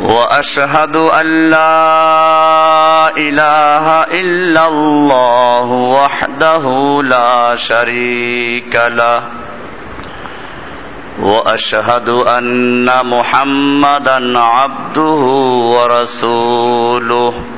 وأشهد أن لا إله إلا الله وحده لا شريك له. وأشهد أن محمدا عبده ورسوله.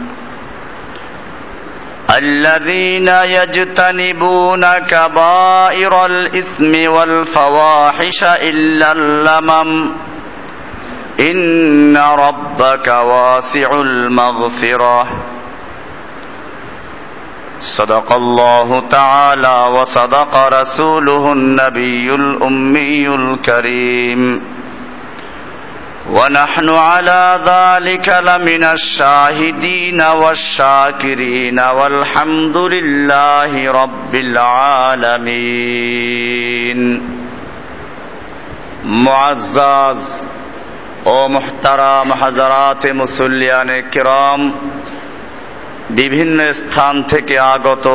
الذين يجتنبون كبائر الإثم والفواحش إلا اللمم. إن ربك واسع المغفرة. صدق الله تعالى وصدق رسوله النبي الأمي الكريم. ونحن على ذلك لمن الشاهدين والشاكرين والحمد لله رب العالمين معزز ও মুহতারাম হাজারাতে মুসল্লিয়ানে কিরাম বিভিন্ন স্থান থেকে আগত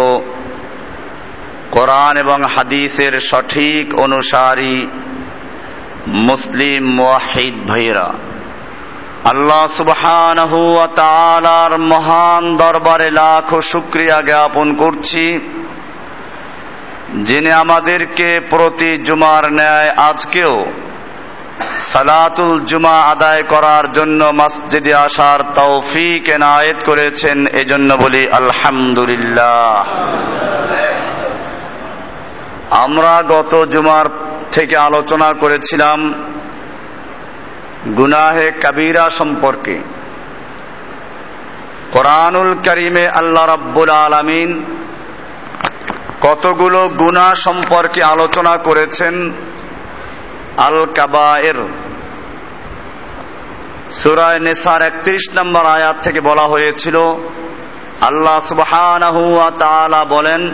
কোরআন এবং হাদিসের সঠিক অনুসারী মুসলিম মুয়াহিদ ভাইরা, আল্লাহ তাআলার মহান দরবারে লাখো শুকরিয়া জ্ঞাপন করছি, যিনি আমাদেরকে প্রতি জুমার ন্যায় আজকেও সালাতুল জুমা আদায় করার জন্য মসজিদে আসার তৌফিক এনায়েত করেছেন, এজন্য বলি আলহামদুলিল্লাহ। আমরা গত জুমার থেকে আলোচনা করেছিলাম গুনাহে কাবিরা সম্পর্কে। কোরআনুল করিমে আল্লাহ রাব্বুল আলামিন কতগুলো গুনাহ সম্পর্কে আলোচনা করেছেন। আল কাবায়ের। সুরায় নেসার একত্রিশ নম্বর আয়াত থেকে বলা হয়েছিল, আল্লাহ সুবহানাহু ওয়া তাআলা বলেন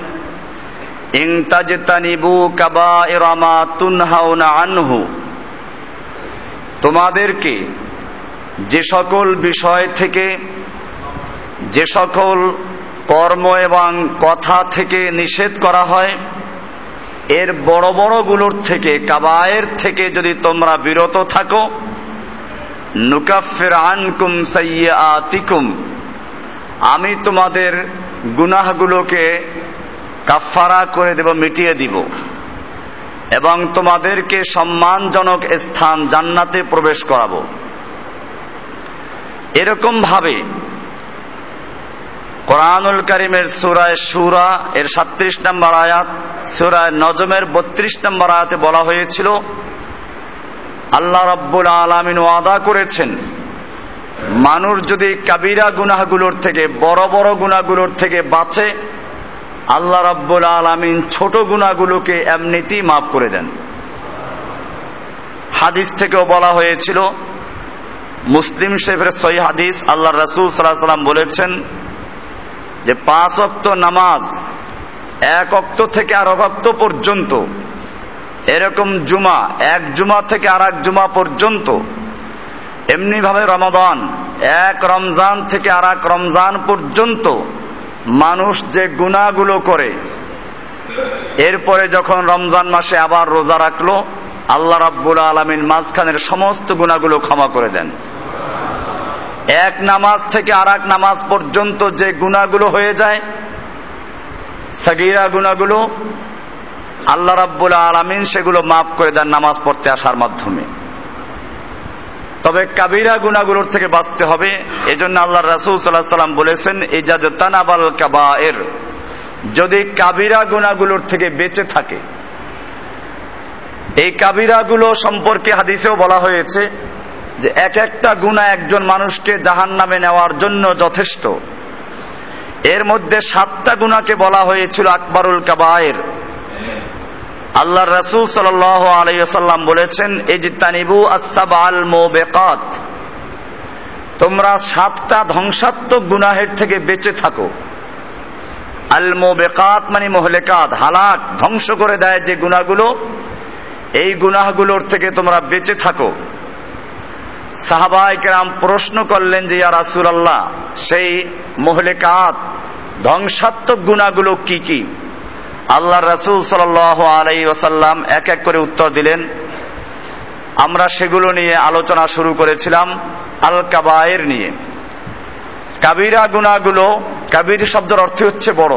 আনহু। তোমাদেরকে যে সকল বিষয় থেকে, যে সকল কর্ম এবং কথা থেকে নিষেধ করা হয়, এর বড় বড়গুলোর থেকে, কাবায়ের থেকে যদি তোমরা বিরত থাকো, নুকাফির আনকুম সাইয়াতিকুম আমি তোমাদের গুনাহগুলোকে কাফারা করে দেব, মিটিয়ে দিব। এবং তোমাদেরকে সম্মানজনক স্থান জান্নাতে প্রবেশ করাবো। এরকম ভাবে কোরআনুল করিমের সুরায় সুরা, এর সাত্রিশ নম্বর আয়াত, সুরায় নজমের বত্রিশ নম্বর আয়াতে বলা হয়েছিল, আল্লাহ রব্বুল আলমিন ওয়াদা করেছেন, মানুষ যদি কাবিরা গুনাহগুলোর থেকে, বড় বড় গুনাহগুলোর থেকে বাঁচে আল্লাহ রব্বুল আলমিন ছোট গুণাগুলোকে এমনিতেই মাফ করে দেন। হাদিস থেকেও বলা হয়েছিল, মুসলিম শেফের সই হাদিস আল্লাহ রসুল সাল্লাহ সাল্লাম বলেছেন যে পাঁচ অক্ত নামাজ এক অক্ত থেকে আর অক্ত পর্যন্ত, এরকম জুমা এক জুমা থেকে আর এক জুমা পর্যন্ত, এমনিভাবে রমাদান এক রমজান থেকে আর এক রমজান পর্যন্ত মানুষ যে গুণাগুলো করে, এরপরে যখন রমজান মাসে আবার রোজা রাখল, আল্লাহ রাব্বুল আলমিন মাঝখানের সমস্ত গুণাগুলো ক্ষমা করে দেন। এক নামাজ থেকে আর নামাজ পর্যন্ত যে গুণাগুলো হয়ে যায়, সাগিরা গুণাগুলো আল্লাহ রাব্বুল আলমিন সেগুলো মাফ করে দেন নামাজ পড়তে আসার মাধ্যমে। তবে কাবিরা গুনাগুলোর থেকে বাঁচতে হবে। এজন্য আল্লাহ রাসুল সাল্লাহ সাল্লাম বলেছেন ইজাজ তানাবাল কাবা এর যদি কাবিরা গুনাগুলোর থেকে বেঁচে থাকে, এই কাবিরাগুলো সম্পর্কে হাদিসেও বলা হয়েছে যে এক একটা গুণা একজন মানুষকে জাহান নামে নেওয়ার জন্য যথেষ্ট। এর মধ্যে সাতটা গুণাকে বলা হয়েছিল আকবরুল কাবায়ের। আল্লাহ রসুল সাল আলাইসাল্লাম বলেছেন এজিতানিবু আসাবাল মোবেকাত। তোমরা সাতটা ধ্বংসাত্মক গুনাহের থেকে বেঁচে থাকো। আল মোবেকাত মানে মোহলেকাত, হালাক, ধ্বংস করে দেয় যে গুণাগুলো এই গুনাহগুলোর থেকে তোমরা বেঁচে থাকো। সাহাবাই কেরাম প্রশ্ন করলেন যে, ইয়া রাসুল আল্লাহ সেই মোহলেকাত, ধ্বংসাত্মক গুণাগুলো কি কি? আল্লাহ রসুল সাল আলাই ওসাল্লাম এক এক করে উত্তর দিলেন। আমরা সেগুলো নিয়ে আলোচনা শুরু করেছিলাম আল কাবায়ের নিয়ে। কাবিরা গুণাগুলো কাবির শব্দের অর্থ হচ্ছে বড়।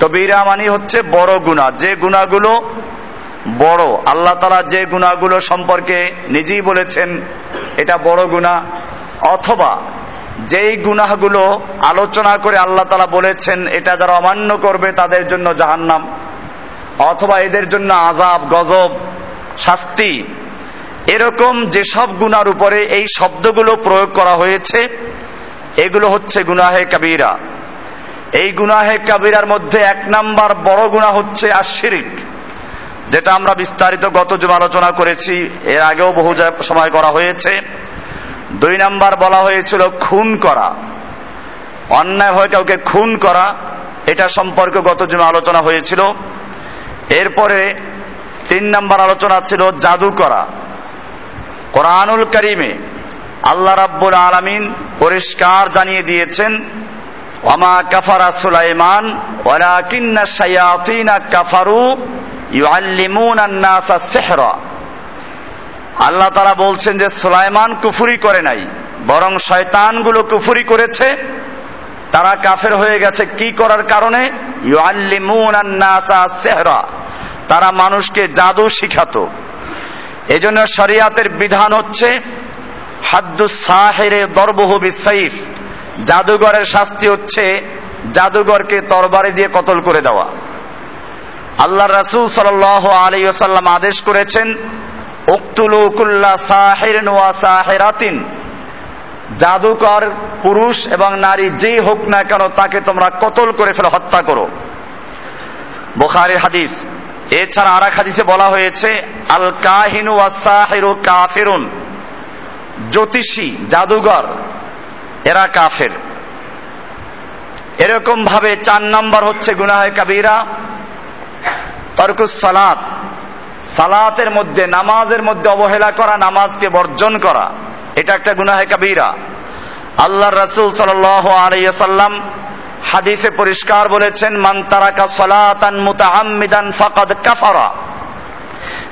কবিরা মানে হচ্ছে বড় গুণা যে গুণাগুলো বড়, আল্লাহ তালা যে গুণাগুলো সম্পর্কে নিজেই বলেছেন, এটা বড় গুণা অথবা যেই গুনাহগুলো আলোচনা করে আল্লাহ তালা বলেছেন, এটা যারা অমান্য করবে তাদের জন্য জাহান্নাম। অথবা এদের জন্য আজাব গজব, শাস্তি। এরকম যেসব গুনার উপরে এই শব্দগুলো প্রয়োগ করা হয়েছে, এগুলো হচ্ছে গুনাহে কাবিরা। এই গুনাহে কাবিরার মধ্যে এক নাম্বার বড় গুণা হচ্ছে আশিরিক যেটা আমরা বিস্তারিত গত যুগ আলোচনা করেছি, এর আগেও বহু সময় করা হয়েছে। দুই নাম্বার বলা হয়েছিল খুন করা। অন্যায় হয়ে কাউকে খুন করা, এটা সম্পর্কে গত জমে আলোচনা হয়েছিল। এরপরে তিন নাম্বার আলোচনা ছিল জাদু করা। কোরআনুল করিমে আল্লাহ রাব্বুল আলমিন পরিষ্কার জানিয়ে দিয়েছেন ওমা কাফারা সুলাইমান, ওয়ালাকিন্না শায়াতিনা কাফারু ইউআল্লিমুন আন-নাসা সিহরা। আল্লাহ তারা বলছেন যে সুলাইমান কুফুরি করে নাই, বরং শয়তানগুলো কুফুরি করেছে। তারা কাফের হয়ে গেছে কি করার কারণে? তারা মানুষকে জাদু শিখাতো। এজন্য শরিয়াতের বিধান হচ্ছে, হাদ্দু সাহেরে দরবহু বিসাইফ জাদুঘরের শাস্তি হচ্ছে জাদুঘরকে তরবারি দিয়ে কতল করে দেওয়া। আল্লাহ রাসুল সাল আলী আদেশ করেছেন জাদুকর, পুরুষ এবং নারী যে হোক না কেন তাকে তোমরা কতল করে ফেলে, হত্যা করো। বোখারি হাদিস। এছাড়া আর হাদিসে বলা হয়েছে আল কাহিনু আসাহেরু কাফেরুন। জ্যোতিষী জাদুঘর এরা কাফের। এরকম ভাবে চার নম্বর হচ্ছে গুনাহে কাবিরা, তর্কুস সালাত সালাতের মধ্যে, নামাজের মধ্যে অবহেলা করা, নামাজকে বর্জন করা, এটা একটা গুনাহে কাবিরা। আল্লাহ রসুল সাল্লাম হাদিসে পরিষ্কার বলেছেন, মান তারাকা সলাতান মুতাহাম্মিদান ফাকাদ কাফারা।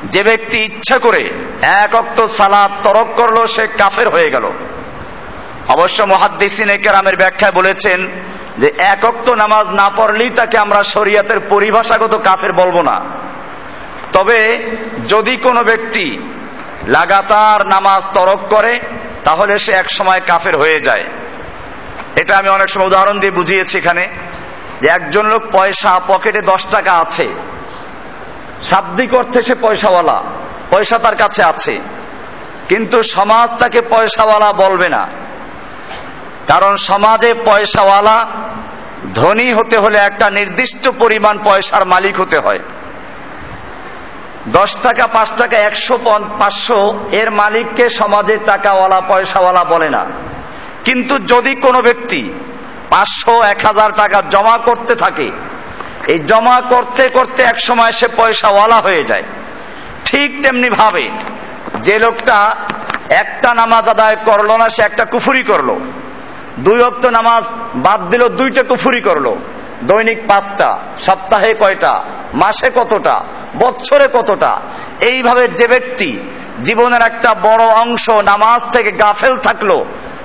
যে ব্যক্তি ইচ্ছা করে এক অক্ত সালাত তরক করল, সে কাফের হয়ে গেল। অবশ্য মহাদ্দিসিন কেরামের ব্যাখ্যায় বলেছেন যে, এক অক্ত নামাজ না পড়লেই তাকে আমরা শরিয়াতের পরিভাষাগত কাফের বলব না। তবে যদি কোনো ব্যক্তি লাগাতার নামাজ তরক করে, তাহলে সে এক সময় কাফের হয়ে যায়। এটা আমি অনেক সময় উদাহরণ দিয়ে বুঝিয়েছি এখানে যে একজন লোক পয়সা পকেটে দশ টাকা আছে। শাব্দিক অর্থে সে পয়সাওয়ালা, পয়সা তার কাছে আছে। কিন্তু সমাজ তাকে পয়সাওয়ালা বলবে না। কারণ সমাজে পয়সাওয়ালা ধনী হতে হলে একটা নির্দিষ্ট পরিমাণ পয়সার মালিক হতে হয়। দশ টাকা, পাঁচ টাকা, একশো পাঁচশো, এর মালিককে সমাজে টাকাওয়ালা, পয়সাওয়ালা বলে না। কিন্তু যদি কোনো ব্যক্তি পাঁচশো, এক হাজার টাকা জমা করতে থাকে, এই জমা করতে করতে এক সময় সে পয়সাওয়ালা হয়ে যায়। ঠিক তেমনি ভাবে যে লোকটা একটা নামাজ আদায় করল না, সে একটা কুফুরি করল। দুই অক্ত নামাজ বাদ দিল, দুইটা কুফুরি করল। দৈনিক পাঁচটা, সপ্তাহে কয়টা? মাসে কতটা বছরে কতটা, এইভাবে যে ব্যক্তি জীবনের একটা বড় অংশ নামাজ থেকে গাফেল থাকল,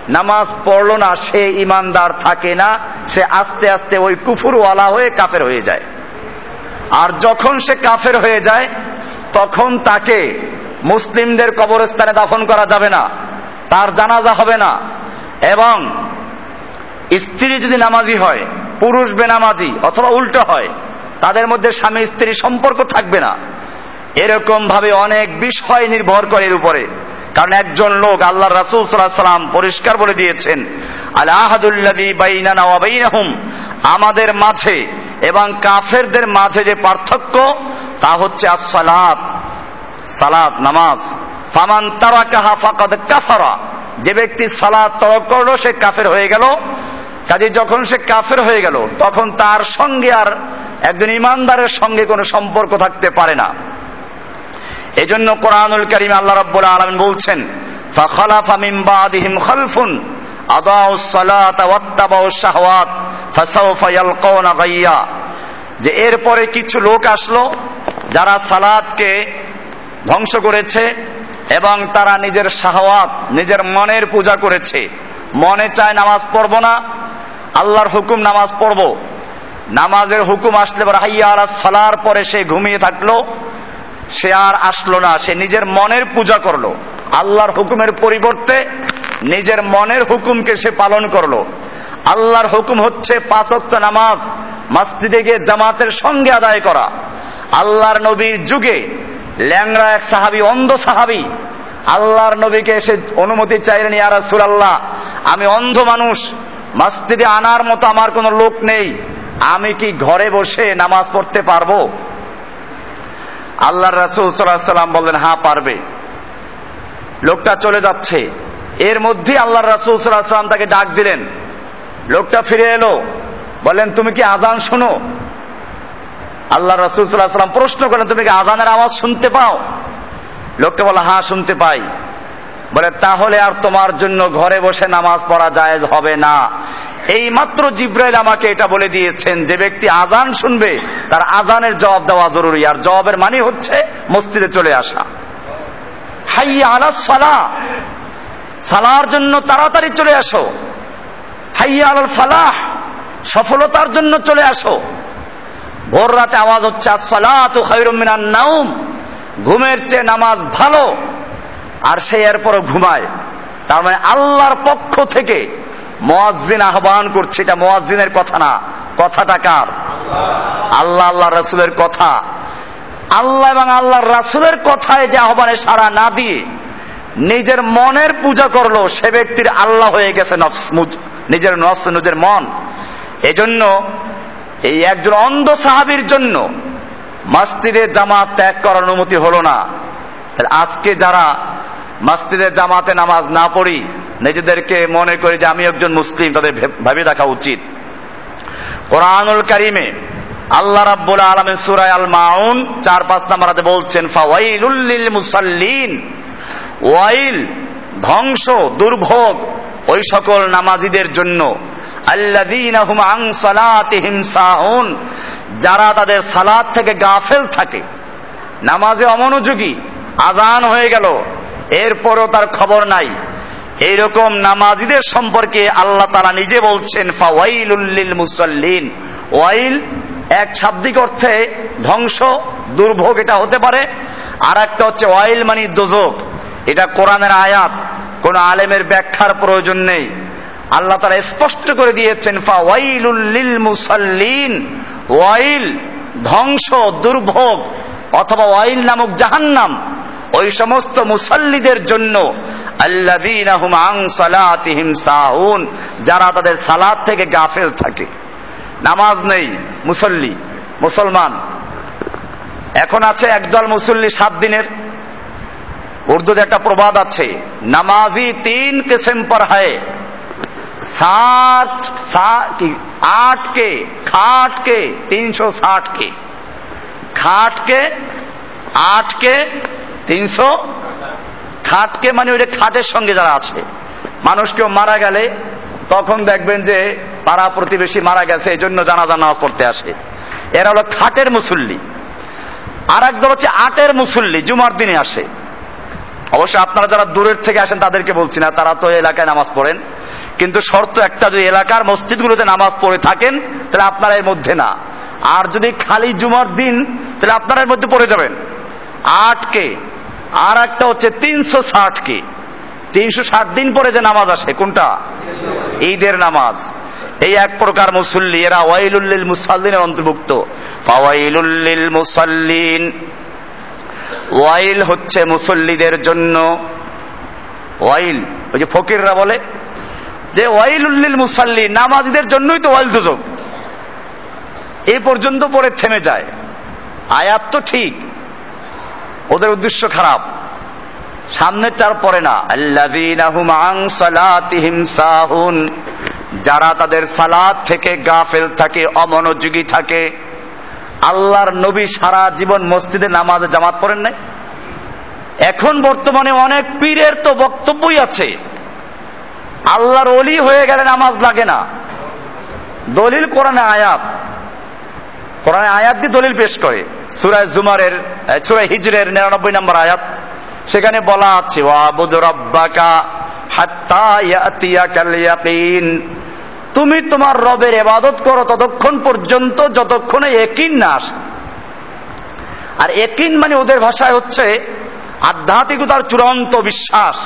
নামাজ পড়ল না, সে ইমানদার থাকে না, সে আস্তে আস্তে ওই কুফুরওয়ালা হয়ে কাফের হয়ে যায়। আর যখন সে কাফের হয়ে যায়, তখন তাকে মুসলিমদের কবরস্থানে দাফন করা যাবে না, তার জানাজা হবে না, এবং স্ত্রী যদি নামাজি হয়, পুরুষ বেনামাজি অথবা উল্টো হয় তাদের মধ্যে স্বামী স্ত্রী সম্পর্ক থাকবে না। এরকম ভাবে অনেক বিষয় নির্ভর করে এর উপরে। কারণ একজন লোক আল্লাহ রাসুল সাল্লাম পরিষ্কার বলে দিয়েছেন ওয়াবাইনাহুম আমাদের মাঝে এবং কাফেরদের মাঝে যে পার্থক্য, তা হচ্ছে আসসালাত, সালাত, নামাজ। ফামান তারা কাহা ফাকাদ কাফারা। যে ব্যক্তি সালাত তরক করল, সে কাফের হয়ে গেল। কাজে যখন সে কাফের হয়ে গেল, তখন তার সঙ্গে আর একজন ইমানদারের সঙ্গে কোনো সম্পর্ক থাকতে পারে না। এজন্য কোরআনুল করিম আল্লাহ রাব্বুল আলামিন বলছেন গাইয়া। যে এরপরে কিছু লোক আসলো, যারা সালাদকে ধ্বংস করেছে এবং তারা নিজের শাহওয়াত, নিজের মনের পূজা করেছে। মনে চায় নামাজ পড়ব না, আল্লাহর হুকুম নামাজ পড়ব। নামাজের হুকুম আসলে সালার পরে সে ঘুমিয়ে থাকল। সে আর আসলো না, সে নিজের মনের পূজা করল। আল্লাহর হুকুমের পরিবর্তে নিজের মনের হুকুমকে সে পালন করল। আল্লাহর হুকুম হচ্ছে পাঁচক্ত নামাজ, মসজিদে গিয়ে জামাতের সঙ্গে আদায় করা। আল্লাহর নবীর যুগে ল্যাংরা এক সাহাবি, অন্ধ সাহাবি। আল্লাহর নবীকে এসে অনুমতি চাইলেন, ইয়া রাসূলুল্লাহ, আমি অন্ধ মানুষ, মসজিদে আনার মতো আমার কোনো লোক নেই। আমি কি ঘরে বসে নামাজ পড়তে পারব? আল্লাহ রাসুল সাল্লাম বললেন হ্যাঁ পারবে। লোকটা চলে যাচ্ছে। এর মধ্যে আল্লাহ রাসুল সাল্লাম তাকে ডাক দিলেন। লোকটা ফিরে এলো। বলেন তুমি কি আজান শোনো? আল্লাহ রাসুল সাল্লাম প্রশ্ন করলেন, তুমি কি আজানের আওয়াজ শুনতে পাও? লোকটা বলে হ্যাঁ শুনতে পাই। বলে, তাহলে আর তোমার জন্য ঘরে বসে নামাজ পড়া জায়েজ হবে না। এই মাত্র জিব্রাইল আমাকে এটা বলে দিয়েছেন, যে ব্যক্তি আজান শুনবে, তার আজানের জবাব দেওয়া জরুরি, আর জবাবের মানে হচ্ছে মসজিদে চলে আসা। হাইয়া আলা সালা, সালার জন্য তাড়াতাড়ি চলে আসো। হাইয়া আলাল ফালাহ, সফলতার জন্য চলে আসো। ভোর রাতে আওয়াজ হচ্ছে, আসসালাতু খায়রুম মিনান নাউম ঘুমের চেয়ে নামাজ ভালো, আর সে এরপরও ঘুমায়। তার মানে আল্লাহর পক্ষ থেকে মোয়াজ্জিন আহ্বান করছে, এটা মোয়াজ্জিনের কথা না। কথাটা কার? আল্লাহ আল্লাহ রাসুলের কথা। আল্লাহ এবং আল্লাহর রাসুলের কথায় যে আহ্বানে সাড়া না দিয়ে নিজের মনের পূজা করল, সে ব্যক্তির আল্লাহ হয়ে গেছে নিজের নফস নিজের মন। এজন্য এই একজন অন্ধ সাহাবির জন্য মসজিদে জামাত ত্যাগ করার অনুমতি হলো না। আজকে যারা মসজিদে জামাতে নামাজ না পড়ি নিজেদেরকে মনে করি যে আমি একজন মুসলিম, তাদের ভাবি দেখা উচিত। কোরআনুল কারিমে আল্লাহ রাব্বুল আলমের সুরায় আল মাউন চার পাঁচ নাম্বারাতে বলছেন ফাওয়াইলুল্লিল মুসাল্লিন ওয়াইল, ধ্বংস, দুর্ভোগ, ওই সকল নামাজিদের জন্য। আল্লাযীনা হুম আন সালাতিহিম সাহুন, যারা তাদের সালাত থেকে গাফেল থাকে। নামাজে অমনোযোগী আজান হয়ে গেল। এরপরও তার খবর নাই। এইরকম নামাজিদের সম্পর্কে আল্লাহ তারা নিজে বলছেন ফাওয়াইলুল্লিল মুসাল্লিন। ওয়াইল এক শাব্দিক অর্থে ধ্বংস, দুর্ভোগ এটা হতে পারে। আর একটা হচ্ছে ওয়াইল মানে দোজক। এটা কোরআনের আয়াত, কোন আলেমের ব্যাখ্যার প্রয়োজন নেই। আল্লাহ তারা স্পষ্ট করে দিয়েছেন ফাওয়াইলুল্লিল মুসাল্লিন। ওয়াইল ধ্বংস, দুর্ভোগ, অথবা ওয়াইল নামক জাহান্নাম। ওই সমস্ত মুসল্লিদের জন্য সাহুন যারা তাদের সালাত থেকে গাফেল থাকে নামাজ নেই মুসল্লি মুসলমান এখন আছে একদল মুসল্লি সাত দিনের উর্দুতে একটা প্রবাদ আছে নামাজি তিন কিসম পর হয় साठ की आठ के खाट के तीन सौ साठ के খাট কে আট কে তিনশো খাটকে মানে ওই খাটের সঙ্গে যারা আছে, মানুষ কেউ মারা গেলে তখন দেখবেন যে পাড়া প্রতিবেশী মারা গেছে এই জন্য জানাজা নামাজ পড়তে আসে। এরা হলো খাটের মুসল্লি। আর একদল হচ্ছে আটের মুসল্লি, জুমার দিনে আসে। অবশ্য আপনারা যারা দূরের থেকে আসেন তাদেরকে বলছি না, তারা তো এলাকায় নামাজ পড়েন। কিন্তু শর্ত একটা, যদি এলাকার মসজিদগুলোতে নামাজ পড়ে থাকেন, তাহলে আপনারা এর মধ্যে না। আর যদি খালি জুমার দিন, তাহলে আপনারা এর মধ্যে পড়ে যাবেন। আটকে আর একটা হচ্ছে তিনশো ষাট ষাটকে তিনশো ষাট দিন পরে যে নামাজ আসে, কোনটা? ঈদের নামাজ। এই এক প্রকার মুসল্লি, এরা ওয়াইলুল্লিল মুসাল্লিনের অন্তর্ভুক্ত। ফাওয়াইলুল্লিল মুসাল্লিন। ওয়াইল হচ্ছে মুসল্লিদের জন্য ওয়াইল। ওই যে ফকিররা বলে যে ওয়াইলুল্লিল মুসাল্লি, নামাজিদের জন্যই তো ওয়াইল দুজক। এই পর্যন্ত পরে থেমে যায়। আয়াত তো ঠিক ওদের উদ্দেশ্য খারাপ। সামনেরটার পরে না। সাহুন। যারা তাদের সালাদ থেকে গাফেল থাকে, অমনোযোগী থাকে, আল্লাহর নবী সারা জীবন মসজিদে নামাজে জামাত পড়েন নাই? এখন বর্তমানে অনেক পীরের তো বক্তব্যই আছে। আল্লাহর অলি হয়ে গেলে নামাজ লাগে না। দলিল কোরআনে আয়াত। কোরআনে আয়াত দিয়ে দলিল পেশ করে। সুরায় জুমারের সুরায় হিজরের নিরানব্বই নম্বর আয়াত, সেখানে বলা আছে তুমি তোমার রবের এবাদত করো ততক্ষণ পর্যন্ত, যতক্ষণে একিন না আসে। আর একিন মানে ওদের ভাষায় হচ্ছে আধ্যাত্মিকতার চূড়ান্ত বিশ্বাস।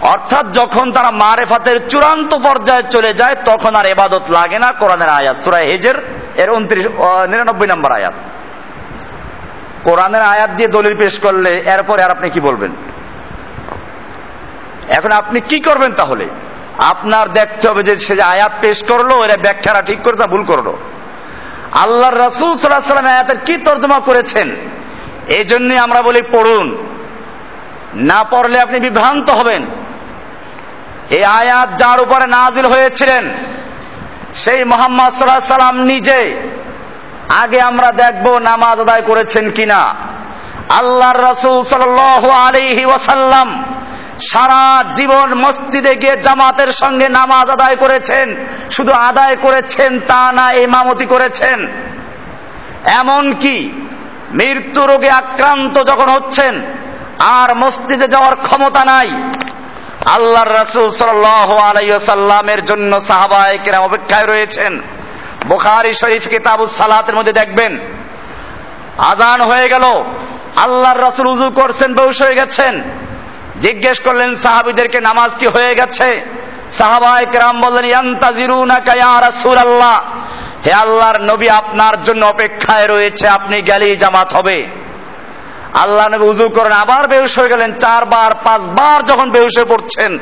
অর্থাৎ যখন তারা মারেফাতের চূড়ান্ত পর্যায়ে চলে যায়, তখন আর এবাদত লাগে না, কোরআনের আয়াত সুরায় হেজের, এর উনত্রিশ নিরানব্বই নম্বর আয়াত। কোরআনের আয়াত দিয়ে দলিল পেশ করলে এরপরে আর আপনি কি বলবেন? এখন আপনি কি করবেন তাহলে? আপনার দেখতে হবে যে সে যে আয়াত পেশ করল, এরা ব্যাখ্যাটা ঠিক করেছে ভুল করল? আল্লাহর রাসুল সাল্লাহ সাল্লাম আয়াতের কি তর্জমা করেছেন? এই জন্য আমরা বলি পড়ুন। না পড়লে আপনি বিভ্রান্ত হবেন। এই আয়াত যার উপরে নাজিল হয়েছিলেন, সেই মোহাম্মদ সাল্লাহ সাল্লাম নিজে আগে আমরা দেখব নামাজ আদায় করেছেন কিনা। আল্লাহর রসুল সাল আলিহি ওয়াসাল্লাম সারা জীবন মসজিদে গিয়ে জামাতের সঙ্গে নামাজ আদায় করেছেন। শুধু আদায় করেছেন তা না, ইমামতি করেছেন। এমন কি মৃত্যু রোগে আক্রান্ত যখন হচ্ছেন, আর মসজিদে যাওয়ার ক্ষমতা নাই। আল্লাহর রসুল সাল্লামের জন্য সাহাবায় কেরাম অপেক্ষায় রয়েছেন। বুখারি শরীফ কিতাবুস সালাতের মধ্যে দেখবেন, আজান হয়ে গেল, আল্লাহর রসুল উজু করছেন বেউস হয়ে গেছেন। জিজ্ঞেস করলেন, সাহাবিদেরকে নামাজ কি হয়ে গেছে? সাহাবায় কেরাম বললেন ইয়ান্তাজিরুনা কায়া রাসূল আল্লাহ হে আল্লাহর নবী, আপনার জন্য অপেক্ষায় রয়েছে, আপনি গেলেই জামাত হবে। আল্লাহ নবী উজু করেন, আবার বেহুশ হয়ে গেলেন, চারবার, পাঁচবার যখন হয়ে পড়ছেন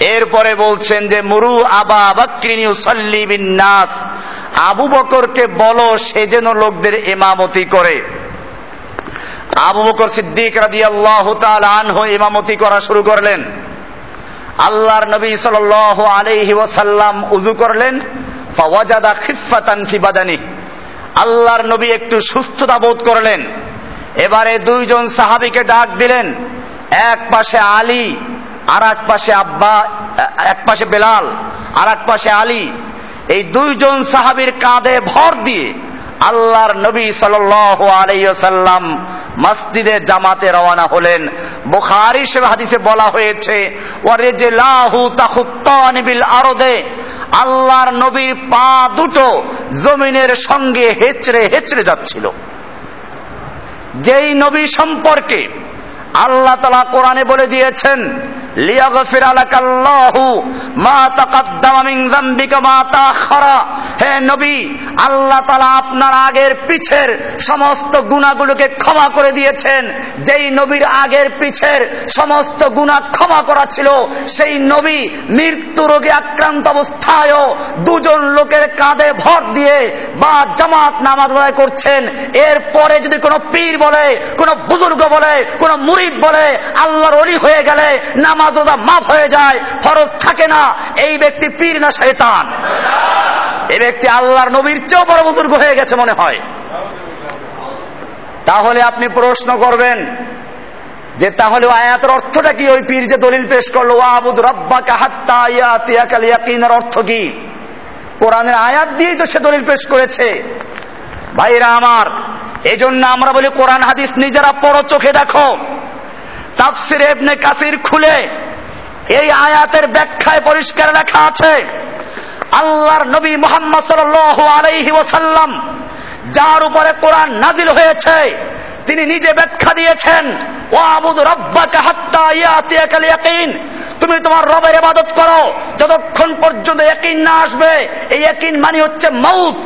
এরপরে বলছেন যে, মুরু আবা বাক্রিনী সল্লি নাস আবু বকরকে বলো, সে যেন লোকদের ইমামতি করে। আবু বকর সিদ্দিক রাদি আল্লাহ আনহ ইমামতি করা শুরু করলেন। আল্লাহর নবী সাল আলহি ওসাল্লাম উজু করলেন, ফাওয়াজাদা খিফাতান ফি বাদানি। আল্লাহর নবী একটু সুস্থতা বোধ করলেন। এবারে দুইজন সাহাবিকে ডাক দিলেন। এক পাশে আলী আর এক পাশে আব্বা, এক পাশে বেলাল আর এক পাশে আলী। এই দুইজন সাহাবির কাঁধে ভর দিয়ে আল্লাহর নবী সাল আলাইসাল্লাম মসজিদে জামাতে রওনা হলেন। বুখারি হাদিসে বলা হয়েছে আরদে। আল্লাহর নবীর পা দুটো জমিনের সঙ্গে হেচড়ে হেচড়ে যাচ্ছিল। যেই নবী সম্পর্কে আল্লাহ তালা কোরআনে বলে দিয়েছেন হে নবী, আল্লাহ তাআলা আপনার আগের পিছের সমস্ত গুনাহগুলোকে ক্ষমা করে দিয়েছেন। যেই নবীর আগের পিছের সমস্ত গুনাহ ক্ষমা করা ছিল, সেই নবী মৃত্যু রোগে আক্রান্ত অবস্থায়ও দুজন লোকের কাঁধে ভর দিয়ে বা জামাত নামাজ করছেন। এরপরে যদি কোনো পীর বলে, কোনো বুজুর্গ বলে, কোনো মুরিদ বলে, আল্লাহর অলি হয়ে গেলে নামাজ ওদা মাফ হয়ে যায়, ফরজ থাকে না। এই ব্যক্তি পীর না শয়তান? এই ব্যক্তি আল্লাহর নবীর চেয়েও বড় বুজুর্গ হয়ে গেছে মনে হয়। তাহলে আপনি প্রশ্ন করবেন যে তাহলে আয়াতের অর্থটা কি? ওই পীর যে দলিল পেশ করল আবুদ রব্বাকা হাত্তা ইয়াতিয়াকাল অর্থ কি? কোরআনের আয়াত দিয়েই তো সে দলিল পেশ করেছে। ভাইরা আমার এই জন্য আমরা বলি কোরআন হাদিস নিজেরা পড়ো, চোখে দেখো। তাফসির এবনে কাসির খুলে এই আয়াতের ব্যাখ্যায় পরিষ্কার লেখা আছে, আল্লাহর নবী মোহাম্মদ সাল্লাল্লাহু আলাইহি ওসাল্লাম যার উপরে কোরআন নাজিল হয়েছে, তিনি নিজে ব্যাখ্যা দিয়েছেন ও আবুদ রব্বাকা হাত্তা ইয়াতিয়াকাল ইয়াকিন। তুমি তোমার রবের ইবাদত করো, যতক্ষণ পর্যন্ত ইয়াকিন না আসবে, এই ইয়াকিন মানে হচ্ছে মৌত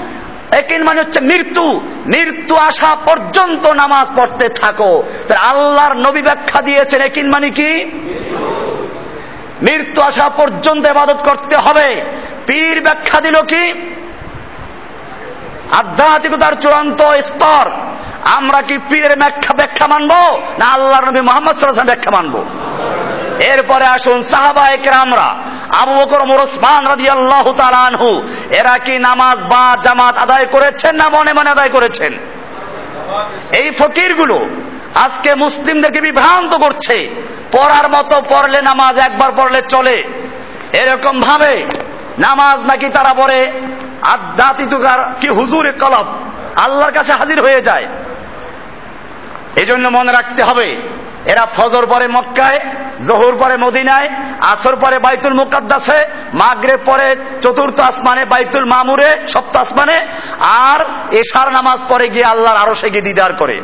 একিন মানে হচ্ছে মৃত্যু। মৃত্যু আসা পর্যন্ত নামাজ পড়তে থাকো। আল্লাহর নবী ব্যাখ্যা দিয়েছেন, একিন মানে কি? মৃত্যু আসা পর্যন্ত ইবাদত করতে হবে। পীর ব্যাখ্যা দিল কি? আধ্যাত্মিকতার চূড়ান্ত স্তর। আমরা কি পীরের ব্যাখ্যা ব্যাখ্যা মানবো, না আল্লাহ নবী মোহাম্মদ ব্যাখ্যা মানবো? এরপরে আসুন সাহাবা একরামরা আবু বকর ওসমান রাজি আল্লাহ আনহু, এরা কি নামাজ বা জামাত আদায় করেছেন না মনে মনে আদায় করেছেন? এই ফকিরগুলো আজকে মুসলিমদেরকে বিভ্রান্ত করছে। পড়ার মতো পড়লে নামাজ একবার পড়লে চলে। এরকম ভাবে নামাজ নাকি তারা পড়ে আধ্যাত্মিকার কি হুজুরে কলব, আল্লাহর কাছে হাজির হয়ে যায়। এই জন্য মনে রাখতে হবে এরা ফজর পরে মক্কায়, জহুর পরে মদিনায়, আসর পরে বাইতুল মুকাদ্দাসে মাগরে পরে চতুর্থ আসমানে বাইতুল মামুরে, সপ্ত আসমানে, আর এশার নামাজ পরে গিয়ে আল্লাহর আরও সে গিয়ে দিদার করে।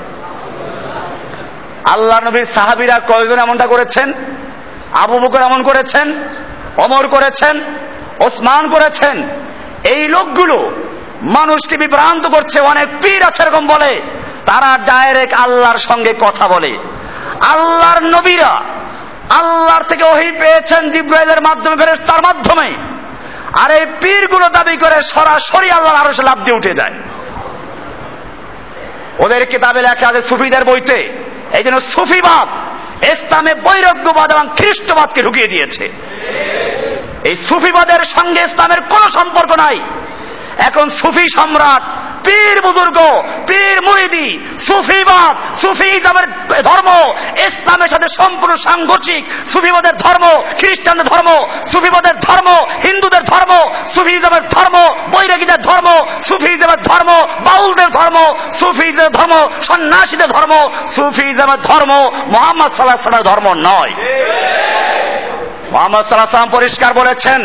আল্লাহ নবীর সাহাবিরা কয়জন এমনটা করেছেন? আবু বকর এমন করেছেন? অমর করেছেন? ওসমান করেছেন? এই লোকগুলো মানুষকে বিভ্রান্ত করছে, অনেক পীর আছে এরকম বলে। তারা ডাইরেক্ট আল্লাহর সঙ্গে কথা বলে। আল্লাহর নবীরা আল্লাহর থেকে ওহি পেয়েছেন জিব্রাইলের মাধ্যমে ফেরেস তার মাধ্যমে। আর এই পীরগুলো দাবি করে সরাসরি আল্লাহর আরও লাভ দিয়ে উঠে যায় ওদের কিতাবে লেখা আছে সুফিদের বইতে। এই জন্য সুফিবাদ ইসলামে বৈরাগ্যবাদ এবং খ্রিস্টবাদকে ঢুকিয়ে দিয়েছে। এই সুফিবাদের সঙ্গে ইসলামের কোনো সম্পর্ক নাই। এখন সুফি সম্রাট, পীর বুজুর্গ, পীর মুরিদি, সুফিবাদ সুফি ইসলামের ধর্ম, ইসলামের সাথে সম্পূর্ণ সাংঘর্ষিক, সুফিবাদের ধর্ম, খ্রিস্টানদের ধর্ম, সুফিবাদের ধর্ম, হিন্দুদের ধর্ম সুফিজমের ধর্ম, বৈরাগীদের ধর্ম সুফিজমের ধর্ম, বাউলদের ধর্ম সুফিজের ধর্ম, সন্ন্যাসীদের ধর্ম সুফিজমের ধর্ম মোহাম্মদ সাল্লাহ সাল্লামের ধর্ম নয়। মোহাম্মদ সাল্লাহ সাল্লাম পরিষ্কার বলেছেন,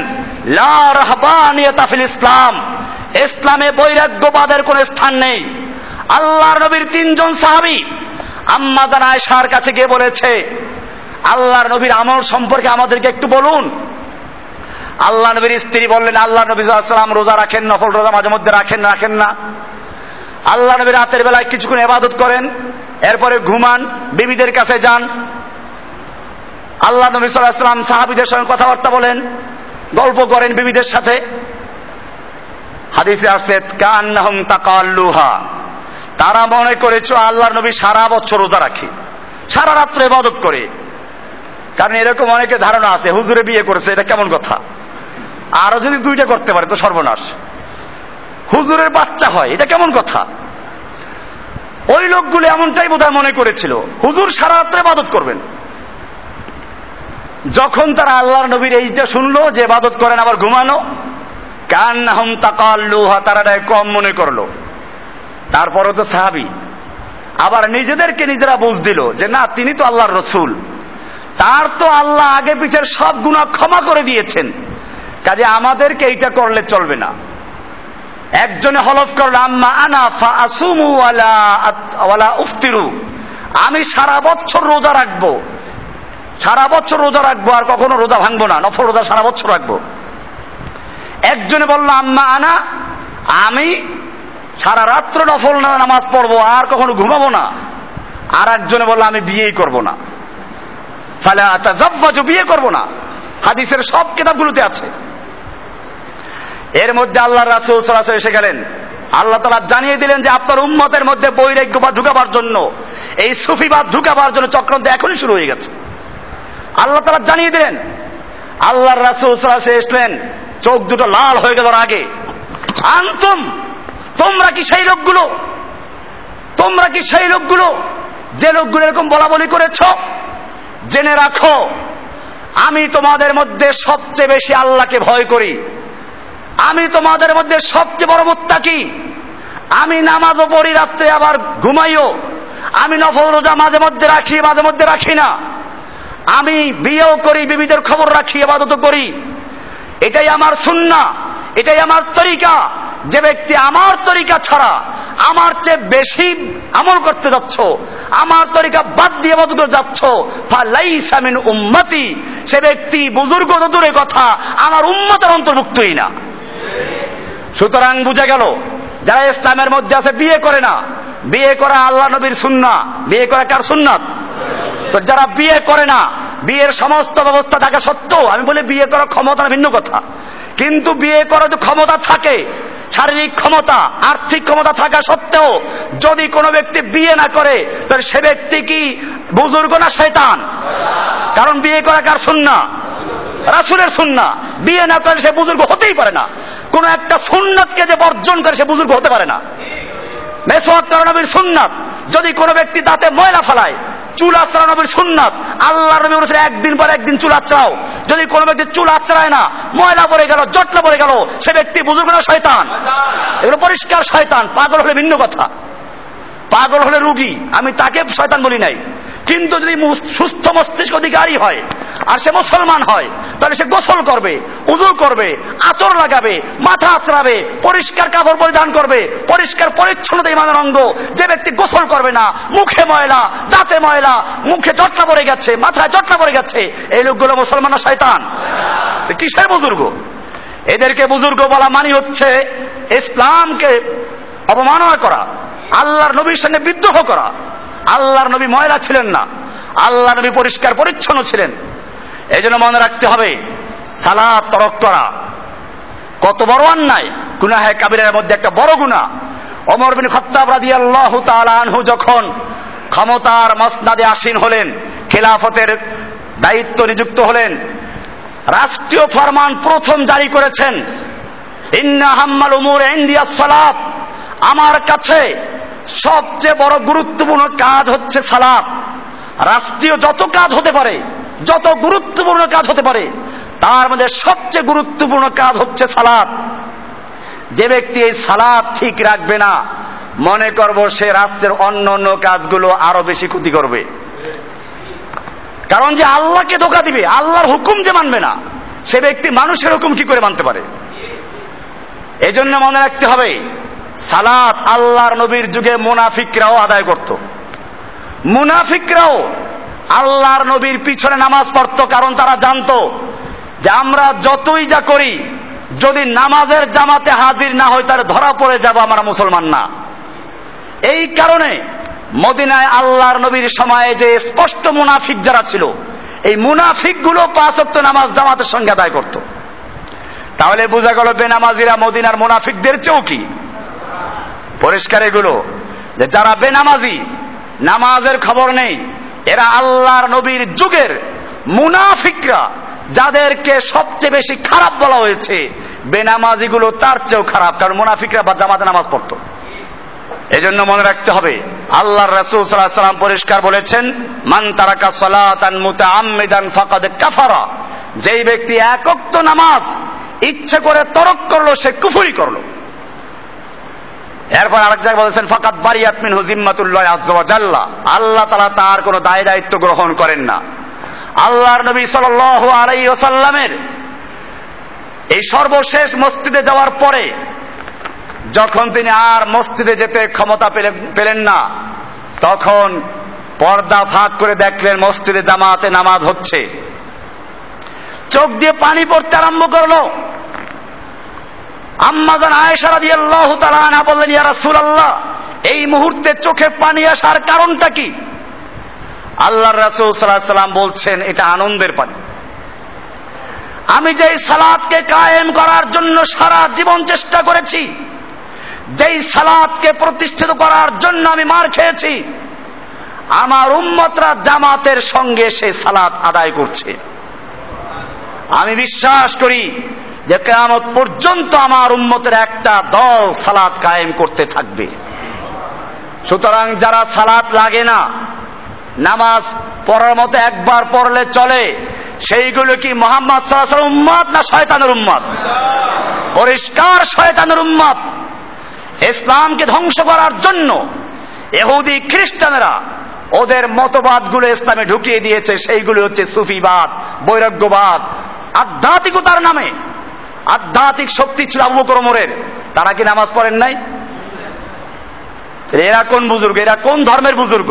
লা রাহবানিয়াত ফিল ইসলাম। ইসলামে বৈরাগ্যবাদের কোন স্থান নেই। আল্লাহর নবীর তিনজন সাহাবি। আম্মাদান আয়সার কাছে গিয়ে বলেছে, আল্লাহর নবীর আমল সম্পর্কে আমাদেরকে একটু বলুন। আল্লাহ নবীর স্ত্রী বললেন আল্লাহ নবী সাল্লাম রোজা রাখেন, নফল রোজা মাঝে মধ্যে রাখেন রাখেন না। আল্লাহ নবী রাতের বেলায় কিছুক্ষণ এবাদত করেন, এরপরে ঘুমান, বিবিদের কাছে যান। আল্লাহ নবী সাল্লাহ সাল্লাম সাহাবিদের সঙ্গে কথাবার্তা বলেন, গল্প করেন বিবিদের সাথে। হাদিসে আসছে, কান্নাহুম তাকাল্লুহা। তারা মনে করেছ আল্লাহর নবী সারা বছর রোজা রাখে, সারা রাত্র ইবাদত করে। কারণ এরকম অনেকে ধারণা আছে, হুজুরে বিয়ে করেছে, এটা কেমন কথা? আরও যদি দুইটা করতে পারে, তো সর্বনাশ। হুজুরের বাচ্চা হয়, এটা কেমন কথা? ওই লোকগুলো এমনটাই বোধহয় মনে করেছিল, হুজুর সারা রাত্রে ইবাদত করবেন। যখন তারা আল্লাহর নবীর এইটা শুনলো যে ইবাদত করেন, আবার ঘুমানো কান্নাহম তাকাল্লুহা, তারা কম মনে করল। তারপরও তো সাহাবি। আবার নিজেদেরকে নিজেরা বুঝ দিল যে, না, তিনি তো আল্লাহর রসুল। তার তো আল্লাহ আগে পিছের সব গুণা ক্ষমা করে দিয়েছেন। কাজে আমাদেরকে এইটা করলে চলবে না। একজনে হলফ করল, আম্মা আনা ফা আসুমু ওয়ালা উফতিরু। আমি সারা বছর রোজা রাখব। সারা বছর রোজা রাখব আর কখনো রোজা ভাঙবো না, নফল রোজা সারা বছর রাখব। একজনে বলল, আম্মা আনা, আমি সারা রাত্র নফল নামাজ পড়ব, আর কখনো ঘুমাবো না। আর একজনে বলল, আমি বিয়েই করব না। তাহলে বিয়ে করব না। হাদিসের সব কিতাবগুলোতে আছে। এর মধ্যে আল্লাহ রাসুল সাল্লাহ এসে গেলেন। আল্লাহ তালা জানিয়ে দিলেন যে, আপনার উম্মতের মধ্যে বৈরাগ্য বা ঢুকাবার জন্য, এই সুফিবাদ ঢুকাবার জন্য চক্রান্ত এখনই শুরু হয়ে গেছে। আল্লাহ তালা জানিয়ে দিলেন আল্লাহ রাসুল সাল্লাহ এসলেন চোখ দুটো লাল হয়ে গেল আগে আন্তম, তোমরা কি সেই লোকগুলো? তোমরা কি সেই লোকগুলো? যে লোকগুলো এরকম বলা বলি করেছ? জেনে রাখো, আমি তোমাদের মধ্যে সবচেয়ে বেশি আল্লাহকে ভয় করি। আমি তোমাদের মধ্যে সবচেয়ে বড় মুত্তাকি। আমি নামাজও পড়ি, রাত্রে আবার ঘুমাইও। আমি নফল রোজা মাঝে মধ্যে রাখি, মাঝে মধ্যে রাখি না। আমি বিয়েও করি, বিবিদের খবর রাখি, আবাদত করি। এটাই আমার সুন্না, এটাই আমার তরিকা। যে ব্যক্তি আমার তরিকা ছাড়া আমার চেয়ে বেশি আমল করতে যাচ্ছ, আমার তরিকা বাদ দিয়ে মত করে যাচ্ছ ফালাইসামিন উম্মতি। সে ব্যক্তি বুজুর্গ দূরে কথা, আমার উম্মতের অন্তর্ভুক্তই না। সুতরাং বুঝা গেল, যারা ইসলামের মধ্যে আছে, বিয়ে করে না। বিয়ে করা আল্লাহ নবীর সুন্না, বিয়ে করা কার সুন্নাত? তো যারা বিয়ে করে না বিয়ের সমস্ত ব্যবস্থা থাকা সত্ত্বেও। আমি বলি বিয়ে করার ক্ষমতা ভিন্ন কথা। কিন্তু বিয়ে করার যে ক্ষমতা থাকে, শারীরিক ক্ষমতা, আর্থিক ক্ষমতা থাকা সত্ত্বেও যদি কোনো ব্যক্তি বিয়ে না করে, তাহলে সে ব্যক্তি কি বুজুর্গ না শয়তান? কারণ বিয়ে করা কার সুন্না? রাসুলের সুন্না। বিয়ে না করলে সে বুজুর্গ হতেই পারে না। কোন একটা সুন্নাতকে যে বর্জন করে সে বুজুর্গ হতে পারে না। মেসোয়াক করা নবীর সুন্নাত। যদি কোনো ব্যক্তি দাঁতে ময়লা ফেলায় চুল আচড়া নবীর সুন্নাত। আল্লাহ নবী বলেছেন, একদিন পর একদিন চুল আচড়াও যদি কোনো ব্যক্তি চুল আচড়ায় না, ময়লা পড়ে গেল, জটলা পড়ে গেল, সে ব্যক্তি বুজুর্গ না শয়তান? এগুলো পরিষ্কার শয়তান, পাগল হলে ভিন্ন কথা। পাগল হলে রুগী, আমি তাকে শয়তান বলি নাই। কিন্তু যদি সুস্থ মস্তিষ্ক অধিকারী হয় আর সে মুসলমান হয়, তাহলে সে গোসল করবে, উজু করবে আচর লাগাবে, মাথা আচড়াবে, পরিষ্কার কাপড় পরিধান করবে, পরিষ্কার পরিচ্ছন্নতা ইমানের অঙ্গ। যে ব্যক্তি গোসল করবে না, মুখে ময়লা, দাঁতে ময়লা, মুখে জটলা পড়ে গেছে, মাথায় জটলা পড়ে গেছে, এই লোকগুলো মুসলমান শয়তান? কিসের বুজুর্গ? এদেরকে বুজুর্গ বলা মানি হচ্ছে ইসলামকে অবমাননা করা, আল্লাহর নবীর সঙ্গে বিদ্রোহ করা। আল্লাহর নবী ময়লা ছিলেন না আল্লাহ নবী পরিষ্কার পরিচ্ছন্ন ছিলেন। এই জন্য মনে রাখতে হবে সালাদ তরক করা। কত বড় অন্যায়। গুনাহে কাবিরের মধ্যে একটা বড় গুণা। অমর বিন খত্তাব আল্লাহ আনহু যখন ক্ষমতার মসনাদে আসীন হলেন, খেলাফতের দায়িত্ব নিযুক্ত হলেন, রাষ্ট্রীয় ফরমান প্রথম জারি করেছেন, ইন্না হাম্মাল উমুর ইন্দিয়া সালাত। আমার কাছে সবচেয়ে বড় গুরুত্বপূর্ণ কাজ হচ্ছে সালাত। রাষ্ট্রীয় যত কাজ হতে পারে যত গুরুত্বপূর্ণ কাজ হতে পারে, তার মধ্যে সবচেয়ে গুরুত্বপূর্ণ কাজ হচ্ছে সালাদ যে ব্যক্তি এই সালাদ ঠিক রাখবে না, মনে করব সে রাষ্ট্রের অন্য অন্য কাজগুলো আরও বেশি ক্ষতি করবে। কারণ যে আল্লাহকে ধোকা দিবে, আল্লাহর হুকুম যে মানবে না, সে ব্যক্তি মানুষের হুকুম কি করে মানতে পারে? এজন্য মনে রাখতে হবে, সালাত আল্লাহর নবীর যুগে মুনাফিকরাও আদায় করত। মুনাফিকরাও আল্লাহর নবীর পিছনে নামাজ পড়ত, কারণ তারা জানতো যে আমরা যতই যা করি, যদি নামাজের জামাতে হাজির না হয় তাহলে ধরা পড়ে যাব আমরা মুসলমান না। এই কারণে মদিনায় আল্লাহর নবীর সময়ে যে স্পষ্ট মুনাফিক যারা ছিল, এই মুনাফিকগুলো পাঁচ অক্ট নামাজ জামাতের সঙ্গে আদায় করত। তাহলে বোঝা গেল বেনামাজিরা মদিনার মুনাফিকদের চৌকি পরিষ্কার এগুলো, যে যারা বেনামাজি, নামাজের খবর নেই এরা আল্লাহর নবীর যুগের মুনাফিকরা, যাদেরকে সবচেয়ে বেশি খারাপ বলা হয়েছে। বেনামাজিগুলো তার চেয়েও খারাপ, কারণ মুনাফিকরা বা জামাতে নামাজ পড়তো। এই জন্য মনে রাখতে হবে আল্লাহ রসুল সাল্লাম পরিষ্কার বলেছেন, মান তারাকা সালাতান মুতাআম্মিদান ফাকাদ কাফারা। যেই ব্যক্তি একক্ত নামাজ ইচ্ছে করে তরক করল, সে কুফুরি করল। এরপর আরেক জায়গায় বলেছেন ফাকাত বারিয়াত মিন হুজিম্মাতুল্লাহ আজ্জাল্লাহ আল্লাহ তারা তার কোনো দায় দায়িত্ব গ্রহণ করেন না। আল্লাহর নবী সাল আলাই ওসাল্লামের এই সর্বশেষ মসজিদে যাওয়ার পরে যখন তিনি আর মসজিদে যেতে ক্ষমতা পেলেন না, তখন পর্দা ফাঁক করে দেখলেন মসজিদে জামাতে নামাজ হচ্ছে। চোখ দিয়ে পানি পড়তে আরম্ভ করল। আম্মাজান আয়েশা দিয়ে আল্লাহ তালা বললেন, ইয়া রাসূল আল্লাহ এই মুহূর্তে চোখে পানি আসার কারণটা কি? আল্লাহ রাসূল বলছেন, এটা আনন্দের পানি। আমি যেই সালাদকে কায়েম করার জন্য সারা জীবন চেষ্টা করেছি, যেই সালাদকে প্রতিষ্ঠিত করার জন্য আমি মার খেয়েছি, আমার উম্মতরা জামাতের সঙ্গে সে সালাদ আদায় করছে। আমি বিশ্বাস করি যে কেয়ামত পর্যন্ত আমার উম্মতের একটা দল সালাদ কায়েম করতে থাকবে। সুতরাং যারা সালাত লাগে না, নামাজ পড়ার মতো একবার পড়লে চলে, সেইগুলো কি মোহাম্মদ সাল্লাহ উম্মত না শয়তানের উম্মত? পরিষ্কার শয়তানের উম্মত। ইসলামকে ধ্বংস করার জন্য এহুদি খ্রিস্টানেরা ওদের মতবাদগুলো ইসলামে ঢুকিয়ে দিয়েছে, সেইগুলো হচ্ছে সুফিবাদ, বৈরাগ্যবাদ, আধ্যাত্মিকতার নামে। আধ্যাত্মিক শক্তি ছিল আবু বকর ওমরের। তারা কি নামাজ পড়েন নাই? এরা কোন বুজুর্গ? এরা কোন ধর্মের বুজুর্গ?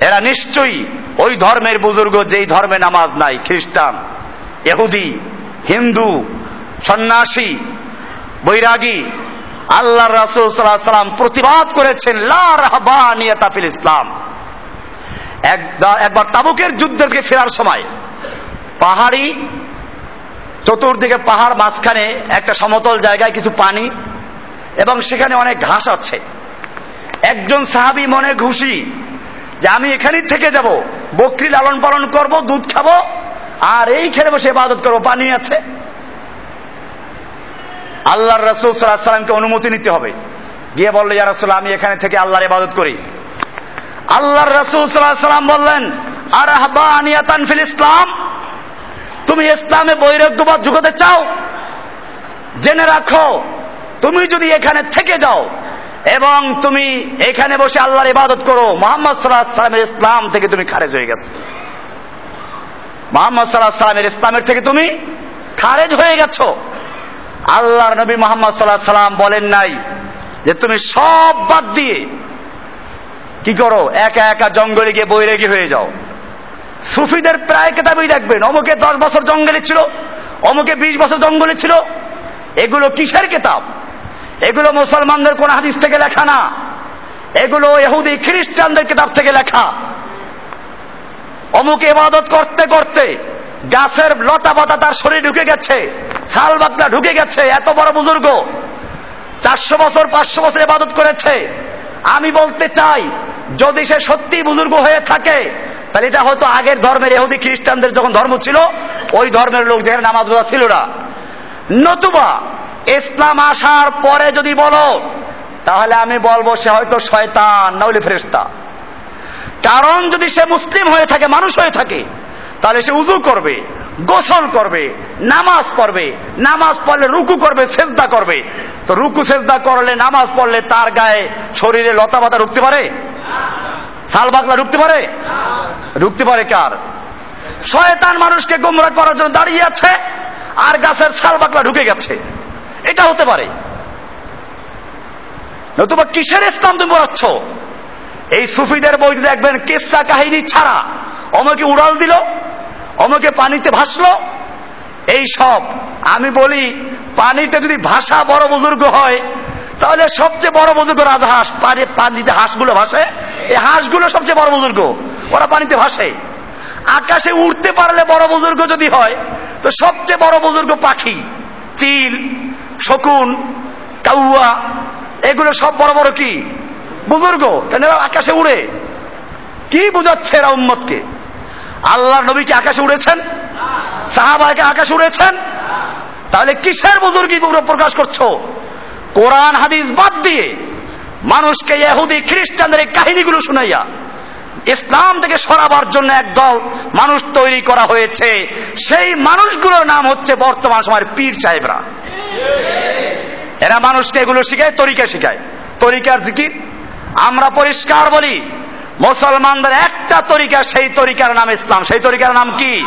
এরা নিশ্চয়ই ওই ধর্মের বুজুর্গ যেই ধর্মে নামাজ নাই, খ্রিস্টান এহুদি হিন্দু, সন্ন্যাসী, বৈরাগী। আল্লাহ রাসুল সাল্লাম প্রতিবাদ করেছেন লাফিল ইসলাম। একবার তাবুকের যুদ্ধকে ফেরার সময়, পাহাড়ি চতুর্দিকে পাহাড় মাঝখানে একটা সমতল জায়গায় কিছু পানি, এবং সেখানে অনেক ঘাস আছে। একজন সাহাবি মনে ঘুষি যে আমি এখানেই থেকে যাব, বকরি লালন পালন করব, দুধ খাব, আর এই খেলে বসে ইবাদত করব, পানি আছে। আল্লাহর রসুল সাল্লাহ সাল্লামকে অনুমতি নিতে হবে। গিয়ে বলল, ইয়া রসুল, আমি এখানে থেকে আল্লাহর ইবাদত করি। আল্লাহর রসুল সাল্লাহ সাল্লাম বললেন আর আনিয়াতান ফিল ইসলাম। তুমি ইসলামে বৈরাগ্যবাদ ঢুকাতে চাও? জেনে রাখো, তুমি যদি এখানে থেকে যাও এবং তুমি এখানে বসে আল্লাহর ইবাদত করো, মোহাম্মদ সাল্লাহ সাল্লামের ইসলাম থেকে তুমি খারেজ হয়ে গেছো। মোহাম্মদ সাল্লাহ সাল্লামের ইসলামের থেকে তুমি খারেজ হয়ে গেছো। আল্লাহর নবী মোহাম্মদ সাল্লাহ সাল্লাম বলেন নাই যে তুমি সব বাদ দিয়ে কি করো? একা একা জঙ্গলে গিয়ে বৈরাগী হয়ে যাও। সুফিদের প্রায় কেতাবই দেখবেন। অমুকে দশ বছর জঙ্গলে ছিল, অমুকে বিশ বছর জঙ্গলে ছিল। এগুলো কিসের কেতাব? এগুলো মুসলমানদের কোন হাদিস থেকে লেখা না। এগুলো এহুদি খ্রিস্টানদের কিতাব থেকে লেখা। অমুক ইবাদত করতে করতে গাছের লতা পাতা তার শরীর ঢুকে গেছে, ছাল বাকলা ঢুকে গেছে, এত বড় বুজুর্গ। চারশো বছর, পাঁচশো বছর ইবাদত করেছে। আমি বলতে চাই, যদি সে সত্যি বুজুর্গ হয়ে থাকে তাহলে এটা হয়তো আগের ধর্মের এহুদি খ্রিস্টানদের যখন ধর্ম ছিল, ওই ধর্মের লোক যেখানে নামাজ রোজা ছিল না। নতুবা ইসলাম আসার পরে যদি বলো, তাহলে আমি বলব সে হয়তো শয়তান নইলে ফেরেস্তা কারণ যদি সে মুসলিম হয়ে থাকে, মানুষ হয়ে থাকে, তাহলে সে উজু করবে, গোসল করবে, নামাজ পড়বে, নামাজ পড়লে রুকু করবে, সেজদা করবে। তো রুকু, সেজদা করলে নামাজ পড়লে তার গায়ে শরীরে লতা পাতা রুখতে পারে? শাল বাকলা ঢুকতে পারে? ঢুকতে পারে কার? শয়তান মানুষকে গুমরা করার জন্য দাঁড়িয়ে আছে, আর গাছের শাল বাকলা ঢুকে গেছে। এটা হতে পারে। নতুবা কিসের ইসলাম তুমি বলাচ্ছ এই সুফিদের বইতে দেখবেন কেসা কাহিনী ছাড়া। অমকে উড়াল দিল, অমকে পানিতে ভাসলো। এই সব, আমি বলি, পানিতে যদি ভাষা বড় বুজুর্গ হয় তাহলে সবচেয়ে বড় বুজুর্গ রাজহাঁস পারে পানিতে হাঁসগুলো ভাসে। এই হাঁসগুলো সবচেয়ে বড় বুজুর্গ। ওরা পানিতে ভাসে। আকাশে উঠতে পারলে বড় বুজুর্গ যদি হয়, তো সবচেয়ে বড় বুজুর্গ পাখি, চিল, শকুন, কাউয়া, এগুলো সব বড় বড় কি? বুজুর্গ। কেন আকাশে উড়ে? কি বুঝাচ্ছে এরা উম্মতকে? আল্লাহ নবী কি আকাশে উড়েছেন? সাহাবাকে আকাশে উড়েছেন? তাহলে কিসের বুজুর্গি প্রকাশ করছ? কোরআন, হাদিস বাদ দিয়ে মানুষকে ইহুদি, খ্রিস্টানদের এই কাহিনীগুলো শুনাইয়া ইসলাম থেকে সরাবার জন্য একদল মানুষ তৈরি করা হয়েছে। সেই মানুষগুলোর নাম হচ্ছে বর্তমান সময়ের পীর সাহেবরা। এরা মানুষকে এগুলো শিখায়, তরিকা শিখায়। তরিকার জিকির। আমরা পরিষ্কার বলি, মুসলমানদের একটা তরিকা, সেই তরিকার নাম ইসলাম। সেই তরিকার নাম কি?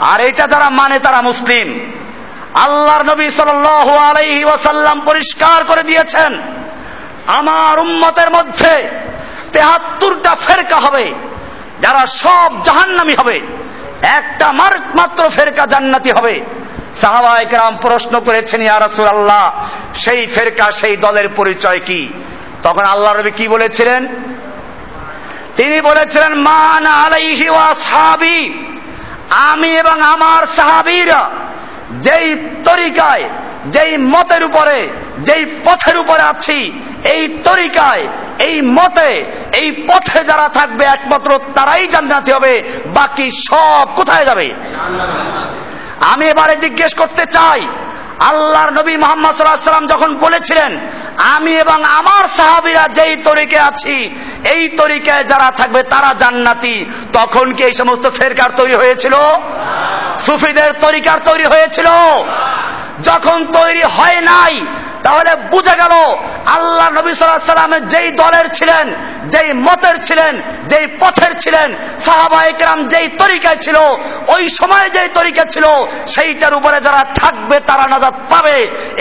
আর এটা যারা মানে তারা মুসলিম। আল্লাহর নবী আলাইহি ওয়াসাল্লাম পরিষ্কার করে দিয়েছেন, আমার উম্মতের মধ্যে তেহাত্তরটা ফেরকা হবে, যারা সব জাহান্নামি হবে। একটা মাত্র ফেরকা জান্নাতি হবে। সাহাবাহাম প্রশ্ন করেছেন ইয়ারসুল আল্লাহ সেই ফেরকা, সেই দলের পরিচয় কি? তখন আল্লাহ রবি কি বলেছিলেন? তিনি বলেছিলেন মান আলাইহি সাহাবি, আমি এবং আমার সাহাবিরা যেই তরিকায়, যেই মতের উপরে, যেই পথের উপরে আছি, এই তরিকায়, এই মতে, এই পথে যারা থাকবে একমাত্র তারাই জান্নাতি হবে, বাকি সব কোথায় যাবে? আমি এবারে জিজ্ঞেস করতে চাই, আল্লাহর নবী মোহাম্মদ সাল্লাম যখন বলেছিলেন, আমি এবং আমার সাহাবিরা যেই তরিকে আছি, এই তরিকায় যারা থাকবে তারা জান্নাতি, তখন কি এই সমস্ত ফেরকার তৈরি হয়েছিল? সুফিদের তরিকার তৈরি হয়েছিল। যখন তৈরি হয় নাই তাহলে বুঝে গেল আল্লাহ নবী সাল্লামের যেই দলের ছিলেন যেই মতের ছিলেন যেই পথের ছিলেন সাহাবা একরাম যেই তরিকায় ছিল ওই সময় যেই তরিকা ছিল সেইটার উপরে যারা থাকবে তারা নাজাদ পাবে।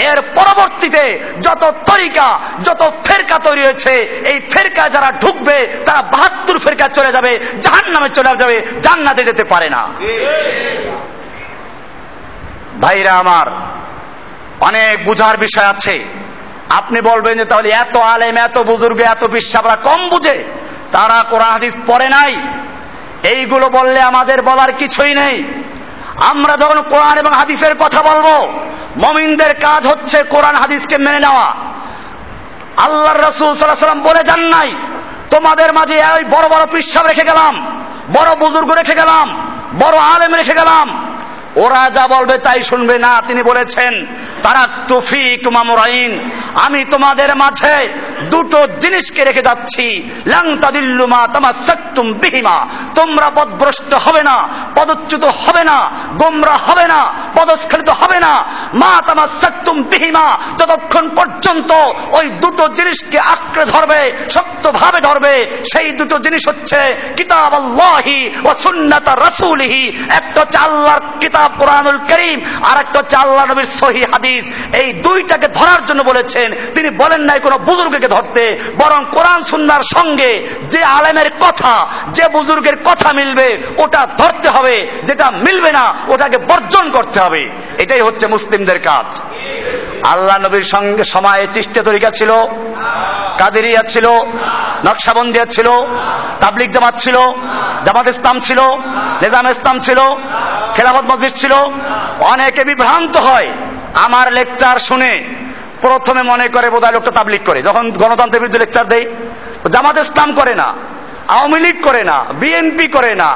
এর পরবর্তীতে যত তরিকা যত ফেরকা তৈরি হয়েছে এই ফেরকা যারা ঢুকবে তারা বাহাত্তর ফেরকা চলে যাবে জাহান নামে চলে যাবে জান্নাতে যেতে পারে না। ভাইরা আমার অনেক বুঝার বিষয় আছে। আপনি বলবেন যে তাহলে এত আলেম, এত বুজুর্গ, এত বিশ্বাবরা কম বুঝে? তারা কোরআন হাদিস পড়ে নাই। এইগুলো বললে আমাদের বলার কিছুই নেই। আমরা যখন কোরআন এবং হাদিসের কথা বলব, মমিনদের কাজ হচ্ছে কোরআন হাদিসকে মেনে নেওয়া। আল্লাহ রসুল সাল্লাম বলে যান নাই, তোমাদের মাঝে ওই বড় বড় পৃষ্ঠা রেখে গেলাম, বড় বুজুর্গ রেখে গেলাম, বড় আলেম রেখে গেলাম। ওরা যা বলবে তাই শুনবে না, তিনি বলেছেন তারা তুফি কুমামরাইন আমি তোমাদের মাঝে দুটো জিনিসকে রেখে যাচ্ছি, লাং তাদিল্লুমা তামা সাক্তুম বিহিমা, তোমরা পদভ্রষ্ট হবে না, পদচ্যুত হবে না, গোমরা হবে না, পদস্খলিত হবে না, মা তামা সাক্তুম বিহিমা, ততক্ষণ পর্যন্ত ওই দুটো জিনিসকে আঁকড়ে ধরবে, শক্তভাবে ধরবে, সেই দুটো জিনিস হচ্ছে কিতাব আল্লাহি ও সুন্নাত রাসূলিহি, একটা হচ্ছে আল্লাহর কিতাব কোরআনুল করিম আর একটা হচ্ছে আল্লাহ নবীর সহি হাদিস। এই দুইটাকে ধরার জন্য বলেছেন, তিনি বলেন নাই কোনো বুজুর্গকে ধরতে, বরং কোরআন সুন্নার সঙ্গে যে আলেমের কথা, যে বুজুর্গের কথা মিলবে, ওটা ধরতে হবে, যেটা মিলবে না, ওটাকে বর্জন করতে হবে। এটাই হচ্ছে মুসলিমদের কাজ। আল্লাহ নবীর সঙ্গে সময়ে চিষ্টে তরিকা ছিল? কাদেরিয়া ছিল নকশাবন্দিয়া ছিল তাবলিক জামাত ছিল, জামাত ইসলাম ছিল, নিজাম ইসলাম ছিল, খেলাফত মসজিদ ছিল। অনেকে বিভ্রান্ত হয়। আমার লেকচার শুনে প্রথমে মনে করে বোধহয় লোকটা তাবলিক করে। যখন গণতন্ত্রের বিরুদ্ধে লেকচার দেয় জামাত ইসলাম করে না, আওয়ামী লীগ করে না, বিএনপি করে না।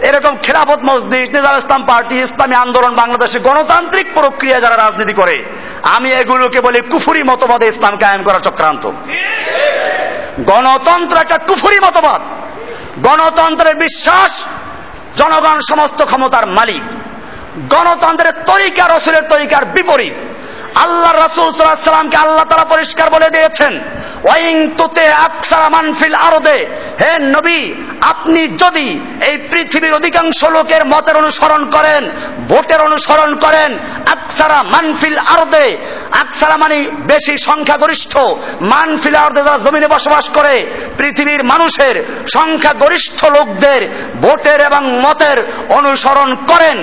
এরকম খেলাফত মসজিদ, নিজাম ইসলাম পার্টি, ইসলামী আন্দোলন বাংলাদেশে গণতান্ত্রিক প্রক্রিয়া যারা রাজনীতি করে আমি এগুলোকে বলি কুফুরি মতবাদে ইসলাম কায়েম করা চক্রান্ত। গণতন্ত্র একটা কুফুরি মতবাদ। গণতন্ত্রের বিশ্বাস, জনগণ সমস্ত ক্ষমতার মালিক। গণতন্ত্রের তরিকা, রসুলের তরিকার বিপরীত। আল্লাহ রসুল সাল্লামকে আল্লাহ তারা পরিষ্কার বলে দিয়েছেন ওয়াইং তুতে আকসারা মানফিল আরদে হে নবী, আপনি যদি এই পৃথিবীর অধিকাংশ লোকের মতের অনুসরণ করেন, ভোটের অনুসরণ করেন, আকসারা মানফিল আরদে, আকসারা মানে বেশি সংখ্যাগরিষ্ঠ, মানফিল আরদে যারা জমিনে বসবাস করে, পৃথিবীর মানুষের সংখ্যাগরিষ্ঠ লোকদের ভোটের এবং মতের অনুসরণ করেন।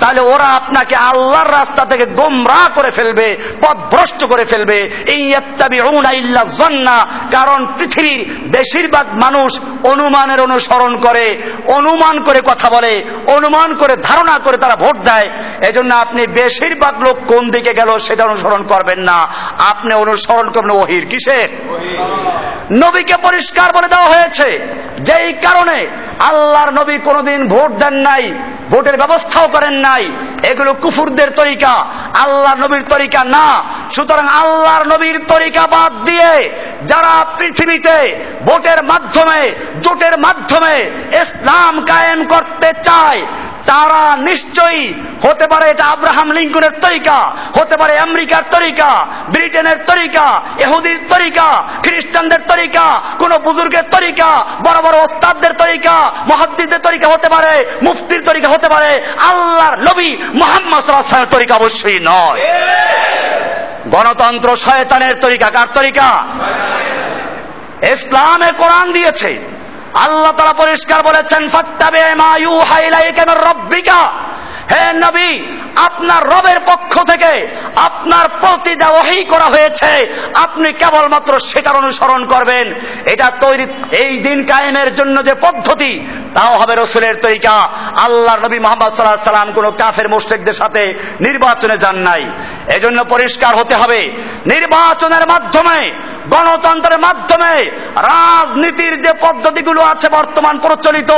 তাহলে ওরা আপনাকে আল্লাহর রাস্তা থেকে গোমরা করে ফেলবে, পথভ্রষ্ট করে ফেলবে। এই ইল্লা জন্না কারণ পৃথিবীর বেশিরভাগ মানুষ অনুমানের অনুসরণ করে, অনুমান করে কথা বলে, অনুমান করে ধারণা করে তারা ভোট দেয়। এজন্য আপনি বেশিরভাগ লোক কোন দিকে গেল সেটা অনুসরণ করবেন না। আপনি অনুসরণ করবেন ওহির। কিসের নবীকে পরিষ্কার বলে দেওয়া হয়েছে। যেই কারণে আল্লাহর নবী কোনোদিন ভোট দেন নাই, ভোটের ব্যবস্থাও করেন নাই, এগুলো কুফুরদের তরিকা। আল্লাহ নবীর তরিকা না। সুতরাং আল্লাহর নবীর তরিকা বাদ দিয়ে যারা পৃথিবীতে ভোটের মাধ্যমে, জোটের মাধ্যমে ইসলাম কায়েম করতে চায়, তারা নিশ্চয়ই হতে পারে এটা আব্রাহাম লিঙ্কনের তরিকা, হতে পারে আমেরিকার তরিকা, ব্রিটেনের তরিকা এহুদির তরিকা, খ্রিস্টানদের তরিকা, কোন বুজুর্গের তরিকা, বড় বড় ওস্তাদদের তরিকা মহাদ্দিদের তরিকা হতে পারে, মুফতির তরিকা হতে পারে, আল্লাহর নবী মোহাম্মদ সাল্লাহ তরিকা অবশ্যই নয়। গণতন্ত্র শয়তানের তরিকা, কার তরিকা? ইসলামে কোরআন দিয়েছে। আল্লাহ তারা পরিষ্কার বলেছেন, ফত্তাবে হে নবী, আপনার রবের পক্ষ থেকে আপনার প্রতি যা ওহি করা হয়েছে, আপনি কেবলমাত্র সেটার অনুসরণ করবেন। এটা তৈরি, এই দিন কায়েমের জন্য যে পদ্ধতি, তাও হবে রসুলের তরিকা। আল্লাহ নবী মোহাম্মদ সাল্লাহ সাল্লাম কোন কাফের মুশ্রিকদের সাথে নির্বাচনে যান নাই। এজন্য পরিষ্কার হতে হবে। নির্বাচনের মাধ্যমে গণতন্ত্রের মাধ্যমে রাজনীতির যে পদ্ধতিগুলো আছে বর্তমান প্রচলিত,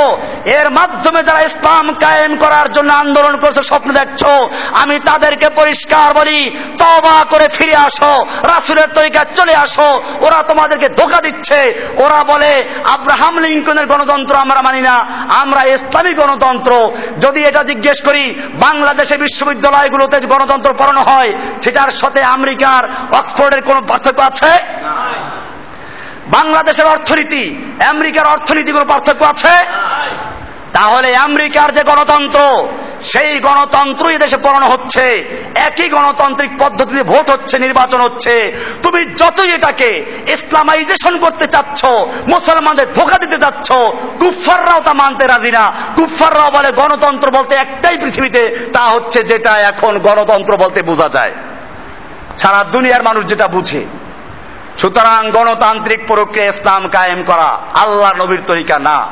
এর মাধ্যমে যারা ইসলাম কায়েম করার জন্য আন্দোলন করছে, স্বপ্ন দেখছ, আমি তাদেরকে পরিষ্কার বলি তবা করে ফিরে আসো, রাসুলের তরিকা চলে আসো, ওরা তোমাদেরকে ধোকা দিচ্ছে, ওরা বলে, আব্রাহাম লিঙ্কনের গণতন্ত্র আমরা মানি না, আমরা ইসলামী গণতন্ত্র। যদি এটা জিজ্ঞেস করি, বাংলাদেশে বিশ্ববিদ্যালয়গুলোতে গণতন্ত্র পড়ানো হয়, সেটার সাথে আমেরিকার, অক্সফোর্ডের কোন পার্থক্য আছে? বাংলাদেশের অর্থনীতি, আমেরিকার অর্থনীতি কোনো পার্থক্য আছে? তাহলে আমেরিকার যে গণতন্ত্র, সেই গণতন্ত্রই দেশে পড়ানো হচ্ছে। একই গণতান্ত্রিক পদ্ধতিতে ভোট হচ্ছে, নির্বাচন হচ্ছে। তুমি যতই এটাকে ইসলামাইজেশন করতে চাচ্ছ, মুসলমানদের ধোকা দিতে চাচ্ছ কুফাররাও তা মানতে রাজি না। কুফাররাও বলে গণতন্ত্র বলতে একটাই পৃথিবীতে, তা হচ্ছে যেটা এখন গণতন্ত্র বলতে বোঝা যায়। সারা দুনিয়ার মানুষ যেটা বুঝে। সুতরাং গণতান্ত্রিক প্রক্রিয়া ইসলাম কায়েম করা আল্লাহ নবীর তরিকা না।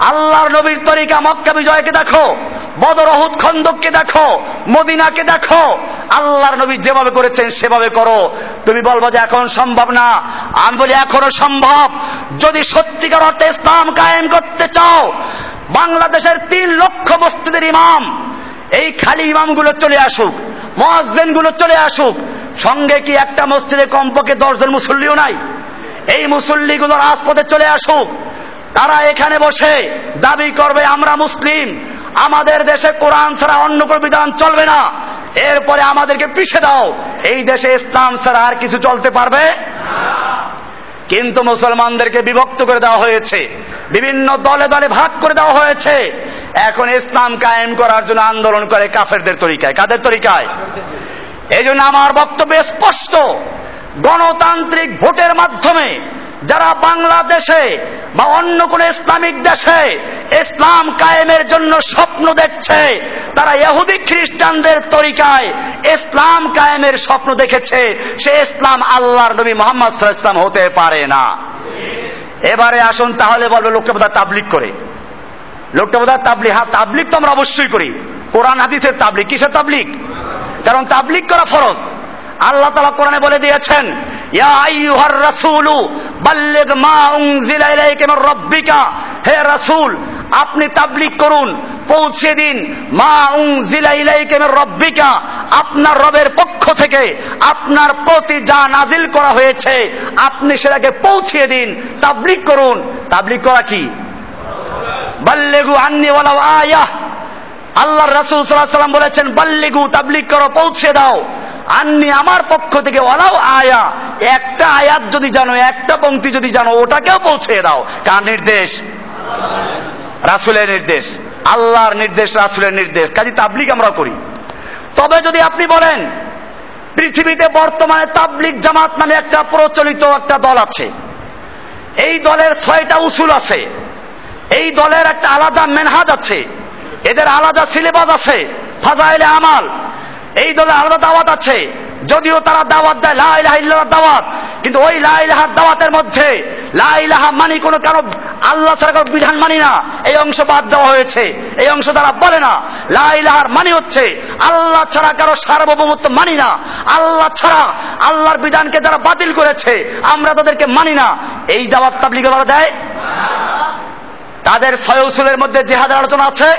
আল্লাহর নবীর তরিকা মক্কা বিজয়কে দেখো, বদর অহুদ খন্দককে দেখো, মদিনাকে দেখো। আল্লাহর নবী যেভাবে করেছেন সেভাবে করো। তুমি বলব যে এখন সম্ভব না। আমি বলি, এখনও সম্ভব। যদি সত্যিকার অর্থে ইসলাম কায়েম করতে চাও, বাংলাদেশের তিন লক্ষ মসজিদের ইমাম, এই খালি ইমামগুলো চলে আসুক মহাজেনগুলো চলে আসুক সঙ্গে কি একটা মসজিদে কমপক্ষে দশজন মুসল্লিও নাই? এই মুসল্লিগুলো রাজপথে চলে আসুক। তারা এখানে বসে দাবি করবে, আমরা মুসলিম। আমাদের দেশে কোরআন ছাড়া অন্য কোন বিধান চলবে না। এরপরে আমাদেরকে পিছে দাও। এই দেশে ইসলাম ছাড়া আর কিছু চলতে পারবে কিন্তু মুসলমানদেরকে বিভক্ত করে দেওয়া হয়েছে। বিভিন্ন দলে দলে ভাগ করে দেওয়া হয়েছে। এখন ইসলাম কায়েম করার জন্য আন্দোলন করে কাফেরদের তরিকায়। কাদের তরিকায়? এই জন্য আমার বক্তব্য স্পষ্ট। গণতান্ত্রিক ভোটের মাধ্যমে যারা বাংলাদেশে বা অন্য কোন ইসলামিক দেশে ইসলাম কায়েমের জন্য স্বপ্ন দেখছে, তারা ইহুদি খ্রিস্টানদের তরিকায় ইসলাম কায়েমের স্বপ্ন দেখেছে। সে ইসলাম আল্লাহর নবী মোহাম্মদ ইসলাম হতে পারে না। এবারে আসুন তাহলে বলবে লোকটা বোধহয় তাবলিক করে। লোকটা বোধহয় তাবলিক হ্যাঁ তাবলিক তো আমরা অবশ্যই করি। কোরআন, হাদিসের তাবলিক কিসের তাবলিক কারণ তাবলিক করা ফরজ। আল্লাহ তালা কোরআনে বলে দিয়েছেন হে রাসূল, আপনি তাবলিক করুন, পৌঁছে দিন, মা উং রব্বিকা। আপনার রবের পক্ষ থেকে আপনার প্রতি যা নাজিল করা হয়েছে, আপনি সেটাকে পৌঁছিয়ে দিন তাবলিক করুন। তাবলিক করা কি? বাল্লেগু আন্নি ওয়ালাও আয়াহ। আল্লাহ রাসুল সাল্লাম বলেছেন, বাল্লিগু তাবলিক করো, পৌঁছে দাও। আননি আমার পক্ষ থেকে ওলাও আয়া, একটা আয়াত যদি জানো, একটা পঙ্ক্তি যদি জানো, ওটাকেও পৌঁছে দাও। কার নির্দেশ? রাসুলের নির্দেশ। আল্লাহর নির্দেশ, রাসুলের নির্দেশ। কাজী তাবলিক আমরা করি। তবে যদি আপনি বলেন, পৃথিবীতে বর্তমানে তাবলিক জামাত নামে একটা প্রচলিত একটা দল আছে। এই দলের ছয়টা উসুল আছে। এই দলের একটা আলাদা মেনহাজ আছে। এদের আলাদা সিলেবাস আছে, ফাজাইলে আমাল। এই দলের আলাদা দাওয়াত আছে। যদিও তারা দাওয়াত দেয় লাইলাহার দাওয়াত, কিন্তু ওই লাইলাহার দাওয়াতের মধ্যে লাইলাহা মানি কোনো কারও আল্লাহ ছাড়া বিধান মানি না। এই অংশ বাদ দেওয়া হয়েছে। এই অংশ তারা বলে না। লাইলাহার মানি হচ্ছে, আল্লাহ ছাড়া কারও সার্বভৌমত্ব মানি না। আল্লাহ ছাড়া আল্লাহর বিধানকে যারা বাতিল করেছে, আমরা তাদেরকে মানি না। এই দাওয়াত তাবলিগে তারা দেয় তাদের ছয় উসুলের মধ্যে জেহাদের আলোচনা আছে?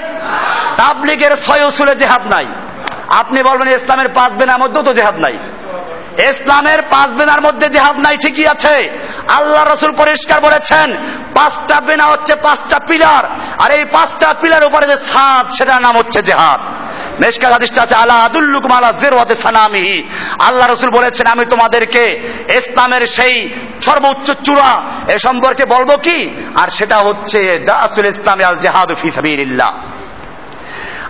তাবলিগের ছয় উসুলে জেহাদ নাই। আপনি বলবেন, ইসলামের পাঁচ বেনার মধ্যেও তো জেহাদ নাই। ইসলামের পাঁচ বেনার মধ্যে জেহাদ নাই ঠিকই আছে। আল্লাহ রসুল পরিষ্কার বলেছেন, পাঁচটা বেনা হচ্ছে পাঁচটা পিলার। আর এই পাঁচটা পিলার উপরে যে ছাদ সেটার নাম হচ্ছে জেহাদ। আছে আল্লাহ রসুল বলেছেন, আমি তোমাদেরকে ইসলামের সেই সর্বোচ্চ চূড়া। এ সম্পর্কে বলব কি? আর সেটা হচ্ছে দাসুল ইসলাম আল জেহাদ ফি সাবিলিল্লাহ।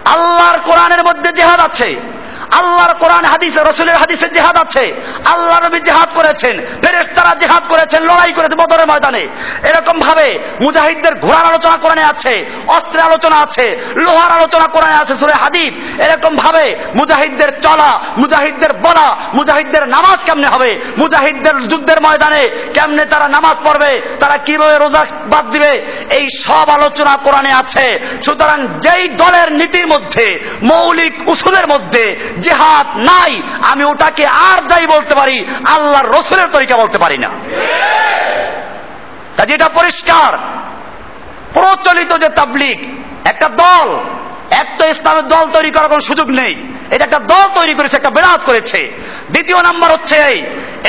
আল্লাহর কোরআনের মধ্যে জেহাদ আছে। আল্লাহর কোরআন, হাদিস, রসুলের হাদিসের জেহাদ আছে। আল্লাহ নবী জেহাদ করেছেন, ফেরেশতারা জেহাদ করেছেন, লড়াই করেছে বদরের ময়দানে। এরকম ভাবে মুজাহিদদের ঘোড়ার আলোচনা কোরআনে আছে, অস্ত্রের আলোচনা আছে, লোহার আলোচনা কোরআনে আছে, সুরে হাদিদ। এরকম ভাবে মুজাহিদদের চলা, মুজাহিদদের বলা, মুজাহিদদের নামাজ কেমনে হবে, মুজাহিদদের যুদ্ধের ময়দানে কেমনে তারা নামাজ পড়বে, তারা কীভাবে রোজা বাদ দিবে, এই সব আলোচনা কোরআনে আছে। সুতরাং যেই দলের নীতির মধ্যে, মৌলিক উসুলের মধ্যে জেহাদ নাই, আমি ওটাকে আর যাই বলতে পারি, আল্লাহর রসুলের তরিকা বলতে পারি না। কাজে এটা পরিষ্কার, প্রচলিত যে তাবলিক একটা দল একটা ইসলামের দল তৈরি করার কোনো সুযোগ নেই। এটা একটা দল তৈরি করেছে, একটা বেড়াত করেছে। দ্বিতীয় নাম্বার হচ্ছে এই,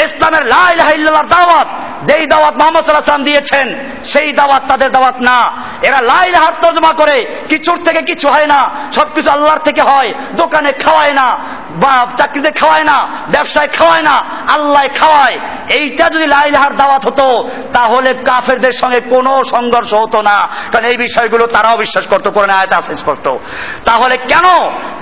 ইসলামের লাইল্লাহ দাওয়াত। যেই দাওয়াত মোহাম্মদ সাল্লাহ দিয়েছেন, সেই দাওয়াত তাদের দাওয়াত না। এরা লাইল হাত তজমা করে, কিছুর থেকে কিছু হয় না। সবকিছু আল্লাহর থেকে হয়, দোকানে খাওয়ায় না, বা চাকরিতে খাওয়ায় না, ব্যবসায় খাওয়ায় না আল্লাহ খাওয়ায়। এইটা যদি লাইলাহার দাওয়াত হতো, তাহলে কাফেরদের সঙ্গে কোনো সংঘর্ষ হতো না। কারণ এই বিষয়গুলো তারাও বিশ্বাস করতো করে না শেষ করতো। তাহলে কেন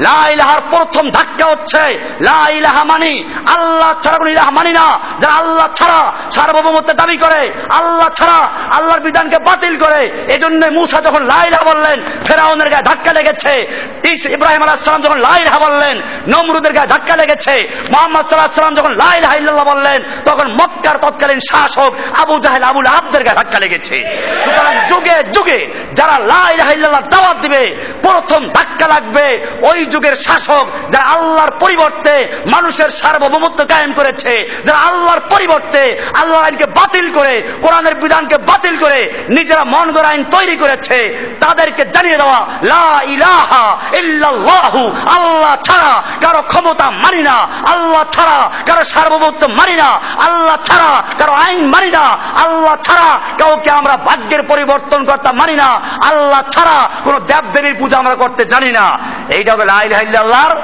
লাইলাহার প্রথম ধাক্কা হচ্ছে লাইলাহা মানি? আল্লাহ ছাড়া কোন ইলাহা মানি না। যারা আল্লাহ ছাড়া সার্বভৌমত্বের দাবি করে, আল্লাহ ছাড়া আল্লাহর বিধানকে বাতিল করে এজন্য মুসা যখন লাইলা বললেন, ফেরাউনের গায়ে ধাক্কা লেগেছে ইস ইব্রাহিম আলাহ সালাম যখন লাইলা বললেন, নমরুদের গায়ে ধাক্কা লেগেছে, মোহাম্মদ সাল্লাহ সাল্লাম যখন লাইলাহ ইল্লাল্লাহ বললেন, তখন মক্কার তৎকালীন শাসক আবু জাহেল আবুল আব্দের গায়ে ধাক্কা লেগেছে। সুতরাং যুগে যুগে যারা লাইলাহ ইল্লাল্লাহ দাওয়াত দিবে, প্রথম ধাক্কা লাগবে ওই যুগের শাসক যারা আল্লাহর পরিবর্তে মানুষের সার্বভৌমত্ব কায়েম করেছে, যারা আল্লাহর পরিবর্তে আল্লাহ আইনকে বাতিল করে, কোরআনের বিধানকে বাতিল করে নিজেরা মন গড়া আইন তৈরি করেছে, তাদেরকে জানিয়ে দেওয়া, লা ইলাহা ইল্লাল্লাহু, আল্লাহ ছাড়া কারও ক্ষমতা মানি না, আল্লাহ ছাড়া কারও সার্বভৌমত্ব মানি না, আল্লাহ ছাড়া কারও আইন মানি না। আল্লাহ ছাড়া কাউকে আমরা ভাগ্যের পরিবর্তন করতে মানি না। আল্লাহ ছাড়া কোন দেব দেবীর পূজা আমরা করতে জানি না। এইটা হলো লাইল আল্লাহর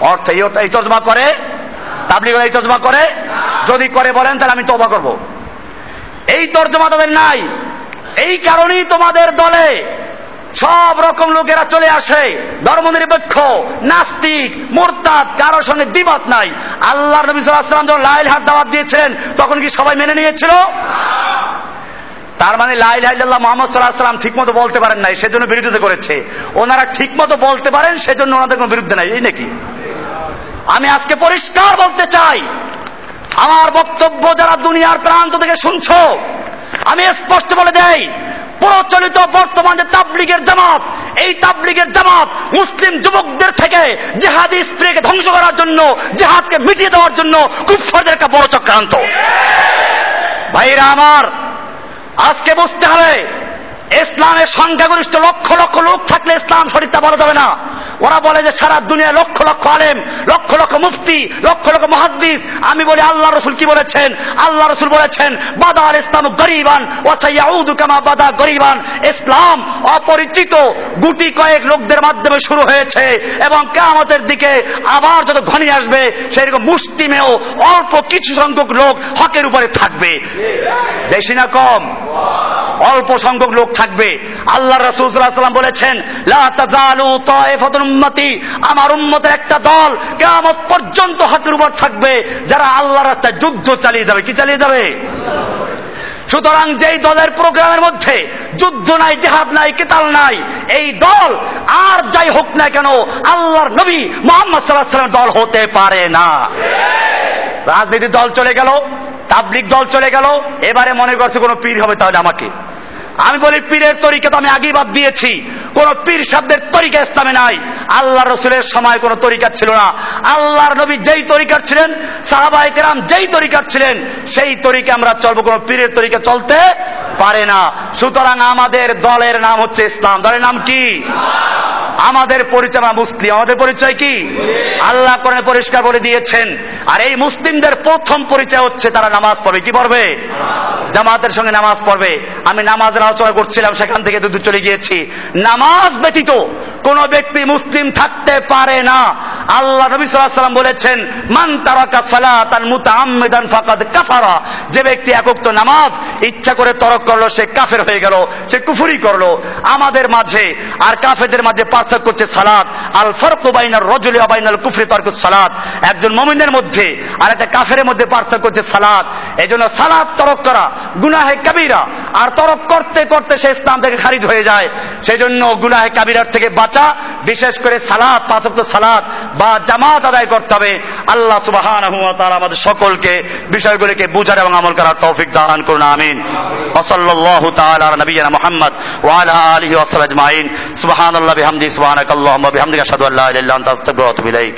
অর্থ। এই তজমা করে? তাবলিগ এই তজমা করে? যদি করে বলেন, তাহলে আমি তবা করব। এই তর্জমা তাদের নাই। এই কারণেই তোমাদের দলে সব রকম লোকেরা চলে আসে। ধর্মনিরপেক্ষ নাস্তিক, মোরতাদ কারও সঙ্গে দ্বিমত নাই। আল্লাহ নবী সাল্লাম যখন লাইল হাত দাওয়াত দিয়েছিলেন, তখন কি সবাই মেনে নিয়েছিল? তার মানে লাইল হাইল্লাহ মোহাম্মদ সাল্লাহ সাল্লাম ঠিক মতো বলতে পারেন নাই, সেজন্য বিরোধিতা করেছে। ওনারা ঠিক মতো বলতে পারেন, সেজন্য ওনাদের কোনো বিরুদ্ধে নাই। এই নাকি? আমি আজকে পরিষ্কার বলতে চাই, আমার বক্তব্য যারা দুনিয়ার প্রান্ত থেকে শুনছো, আমি স্পষ্ট বলে দেই প্রচলিত বর্তমান যে তাবলিগের জামাত। এই তাবলিগের জামাত মুসলিম যুবকদের থেকে জেহাদি স্প্রেকে ধ্বংস করার জন্য, জেহাদকে মিটিয়ে দেওয়ার জন্য কুফরদের একটা বড় চক্রান্ত। ভাইরা আমার, আজকে বুঝতে হবে ইসলামের সংখ্যাগরিষ্ঠ লক্ষ লক্ষ লোক থাকলে ইসলাম সঠিকটা বলা যাবে না। ওরা বলে যে সারা দুনিয়ায় লক্ষ লক্ষ আলেম, লক্ষ লক্ষ মুফতি, লক্ষ লক্ষ মহাদ্দিস। আমি বলি, আল্লাহ রসুল কি বলেছেন? আল্লাহ রসুল বলেছেন বাদার ইসলাম গরিবান ওয়াসাইয়াউদু কামা বাদা গরিবান। ইসলাম অপরিচিত গুটি কয়েক লোকদের মাধ্যমে শুরু হয়েছে এবং কামতের দিকে আবার যত ঘনিয়ে আসবে, সেরকম মুষ্টিমেও অল্প কিছু সংখ্যক লোক হকের উপরে থাকবে। বেশি না কম? অল্প সংখ্যক লোক থাকবে। আল্লাহ রসুলাম বলেছেন আমার উম্মতের একটা দল কেমন পর্যন্ত হাতের উপর থাকবে, যারা আল্লাহ রাস্তায় যুদ্ধ চালিয়ে যাবে। কি চালিয়ে যাবে? সুতরাং যেই দলের প্রোগ্রামের মধ্যে যুদ্ধ নাই, জেহাদ নাই, কেতাল নাই, এই দল আর যাই হোক না কেন, আল্লাহর নবী মোহাম্মদ সাল্লাহ সাল্লাম দল হতে পারে না। রাজনীতির দল চলে গেল তাবলিক দল চলে গেল, এবারে মনে করছে কোনো পীর হবে তাহলে আমাকে। আমি বলি, পীরের তরিকে তো আমি আগেই বাদ দিয়েছি। কোন পীর শব্দের তরিকা ইসলামে নাই। আল্লাহ রসুলের সময় কোন তরিকা ছিল না। আল্লাহর নবী যেই তরিকার ছিলেন সাহাবাই কেরাম যেই তরিকার ছিলেন, সেই তরিকা আমরা চলবো। কোন পীরের তরিকা চলতে পারে না। সুতরাং আমাদের দলের নাম হচ্ছে ইসলাম। দলের নাম কি? আমাদের পরিচয় মুসলিম আমাদের পরিচয় কি? আল্লাহ করে পরিষ্কার বলে দিয়েছেন আর এই মুসলিমদের প্রথম পরিচয় হচ্ছে তারা নামাজ পড়বে। কি পড়বে? জামাতের সঙ্গে নামাজ পড়বে। আমি নামাজের আলোচনা করছিলাম সেখান থেকে দুধ চলে গিয়েছি। নামাজ ব্যতীত কোন ব্যক্তি মুসলিম থাকতে পারে না। আল্লাহ নবী সাল্লাম বলেছেন মান তারাকা সালাতান মুতাআম্মিদান ফাকাদ কাফারা। যে ব্যক্তি একক্ত নামাজ ইচ্ছা করে তরক করল সে কাফের হয়ে গেল সে কুফুরি করল। আমাদের মাঝে আর কাফেরদের মাঝে পার্থক্য হচ্ছে সালাত। আল ফরকু বাইনার রজুলি বাইনাল কুফরি তর্ক সালাত। একজন মমিনের মধ্যে আর একটা কাফের মধ্যে পার্থক্য হচ্ছে সালাত। এই জন্য সালাদ তরক করা গুনাহে কাবিরা। আর তরক করতে করতে সে ইসলাম থেকে খারিজ হয়ে যায়। সেই জন্য গুনাহে কাবিরার থেকে বাঁচা, বিশেষ করে সালাদ পাঁচক্ত সালাদ বা জামাত আদায় করতে হবে। আল্লাহ সুবাহান আমাদের সকলকে বিষয়গুলিকে বুঝার এবং আমল করার তৌফিক দান করুন, আমিন। ওসল্লাহ তাআলা নবিয়ানা মুহাম্মদ ওয়ালা আলিহি ওয়াসাল্লাম আজমাইন। সুবহানাল্লাহি, বিহামদি সুবহানাকাল্লাহুম্মা বিহামদিকা আশহাদু আল্লা ইলাহা ইল্লা আনতা আস্তাগফিরুকা ওয়া আতুবু ইলাইক।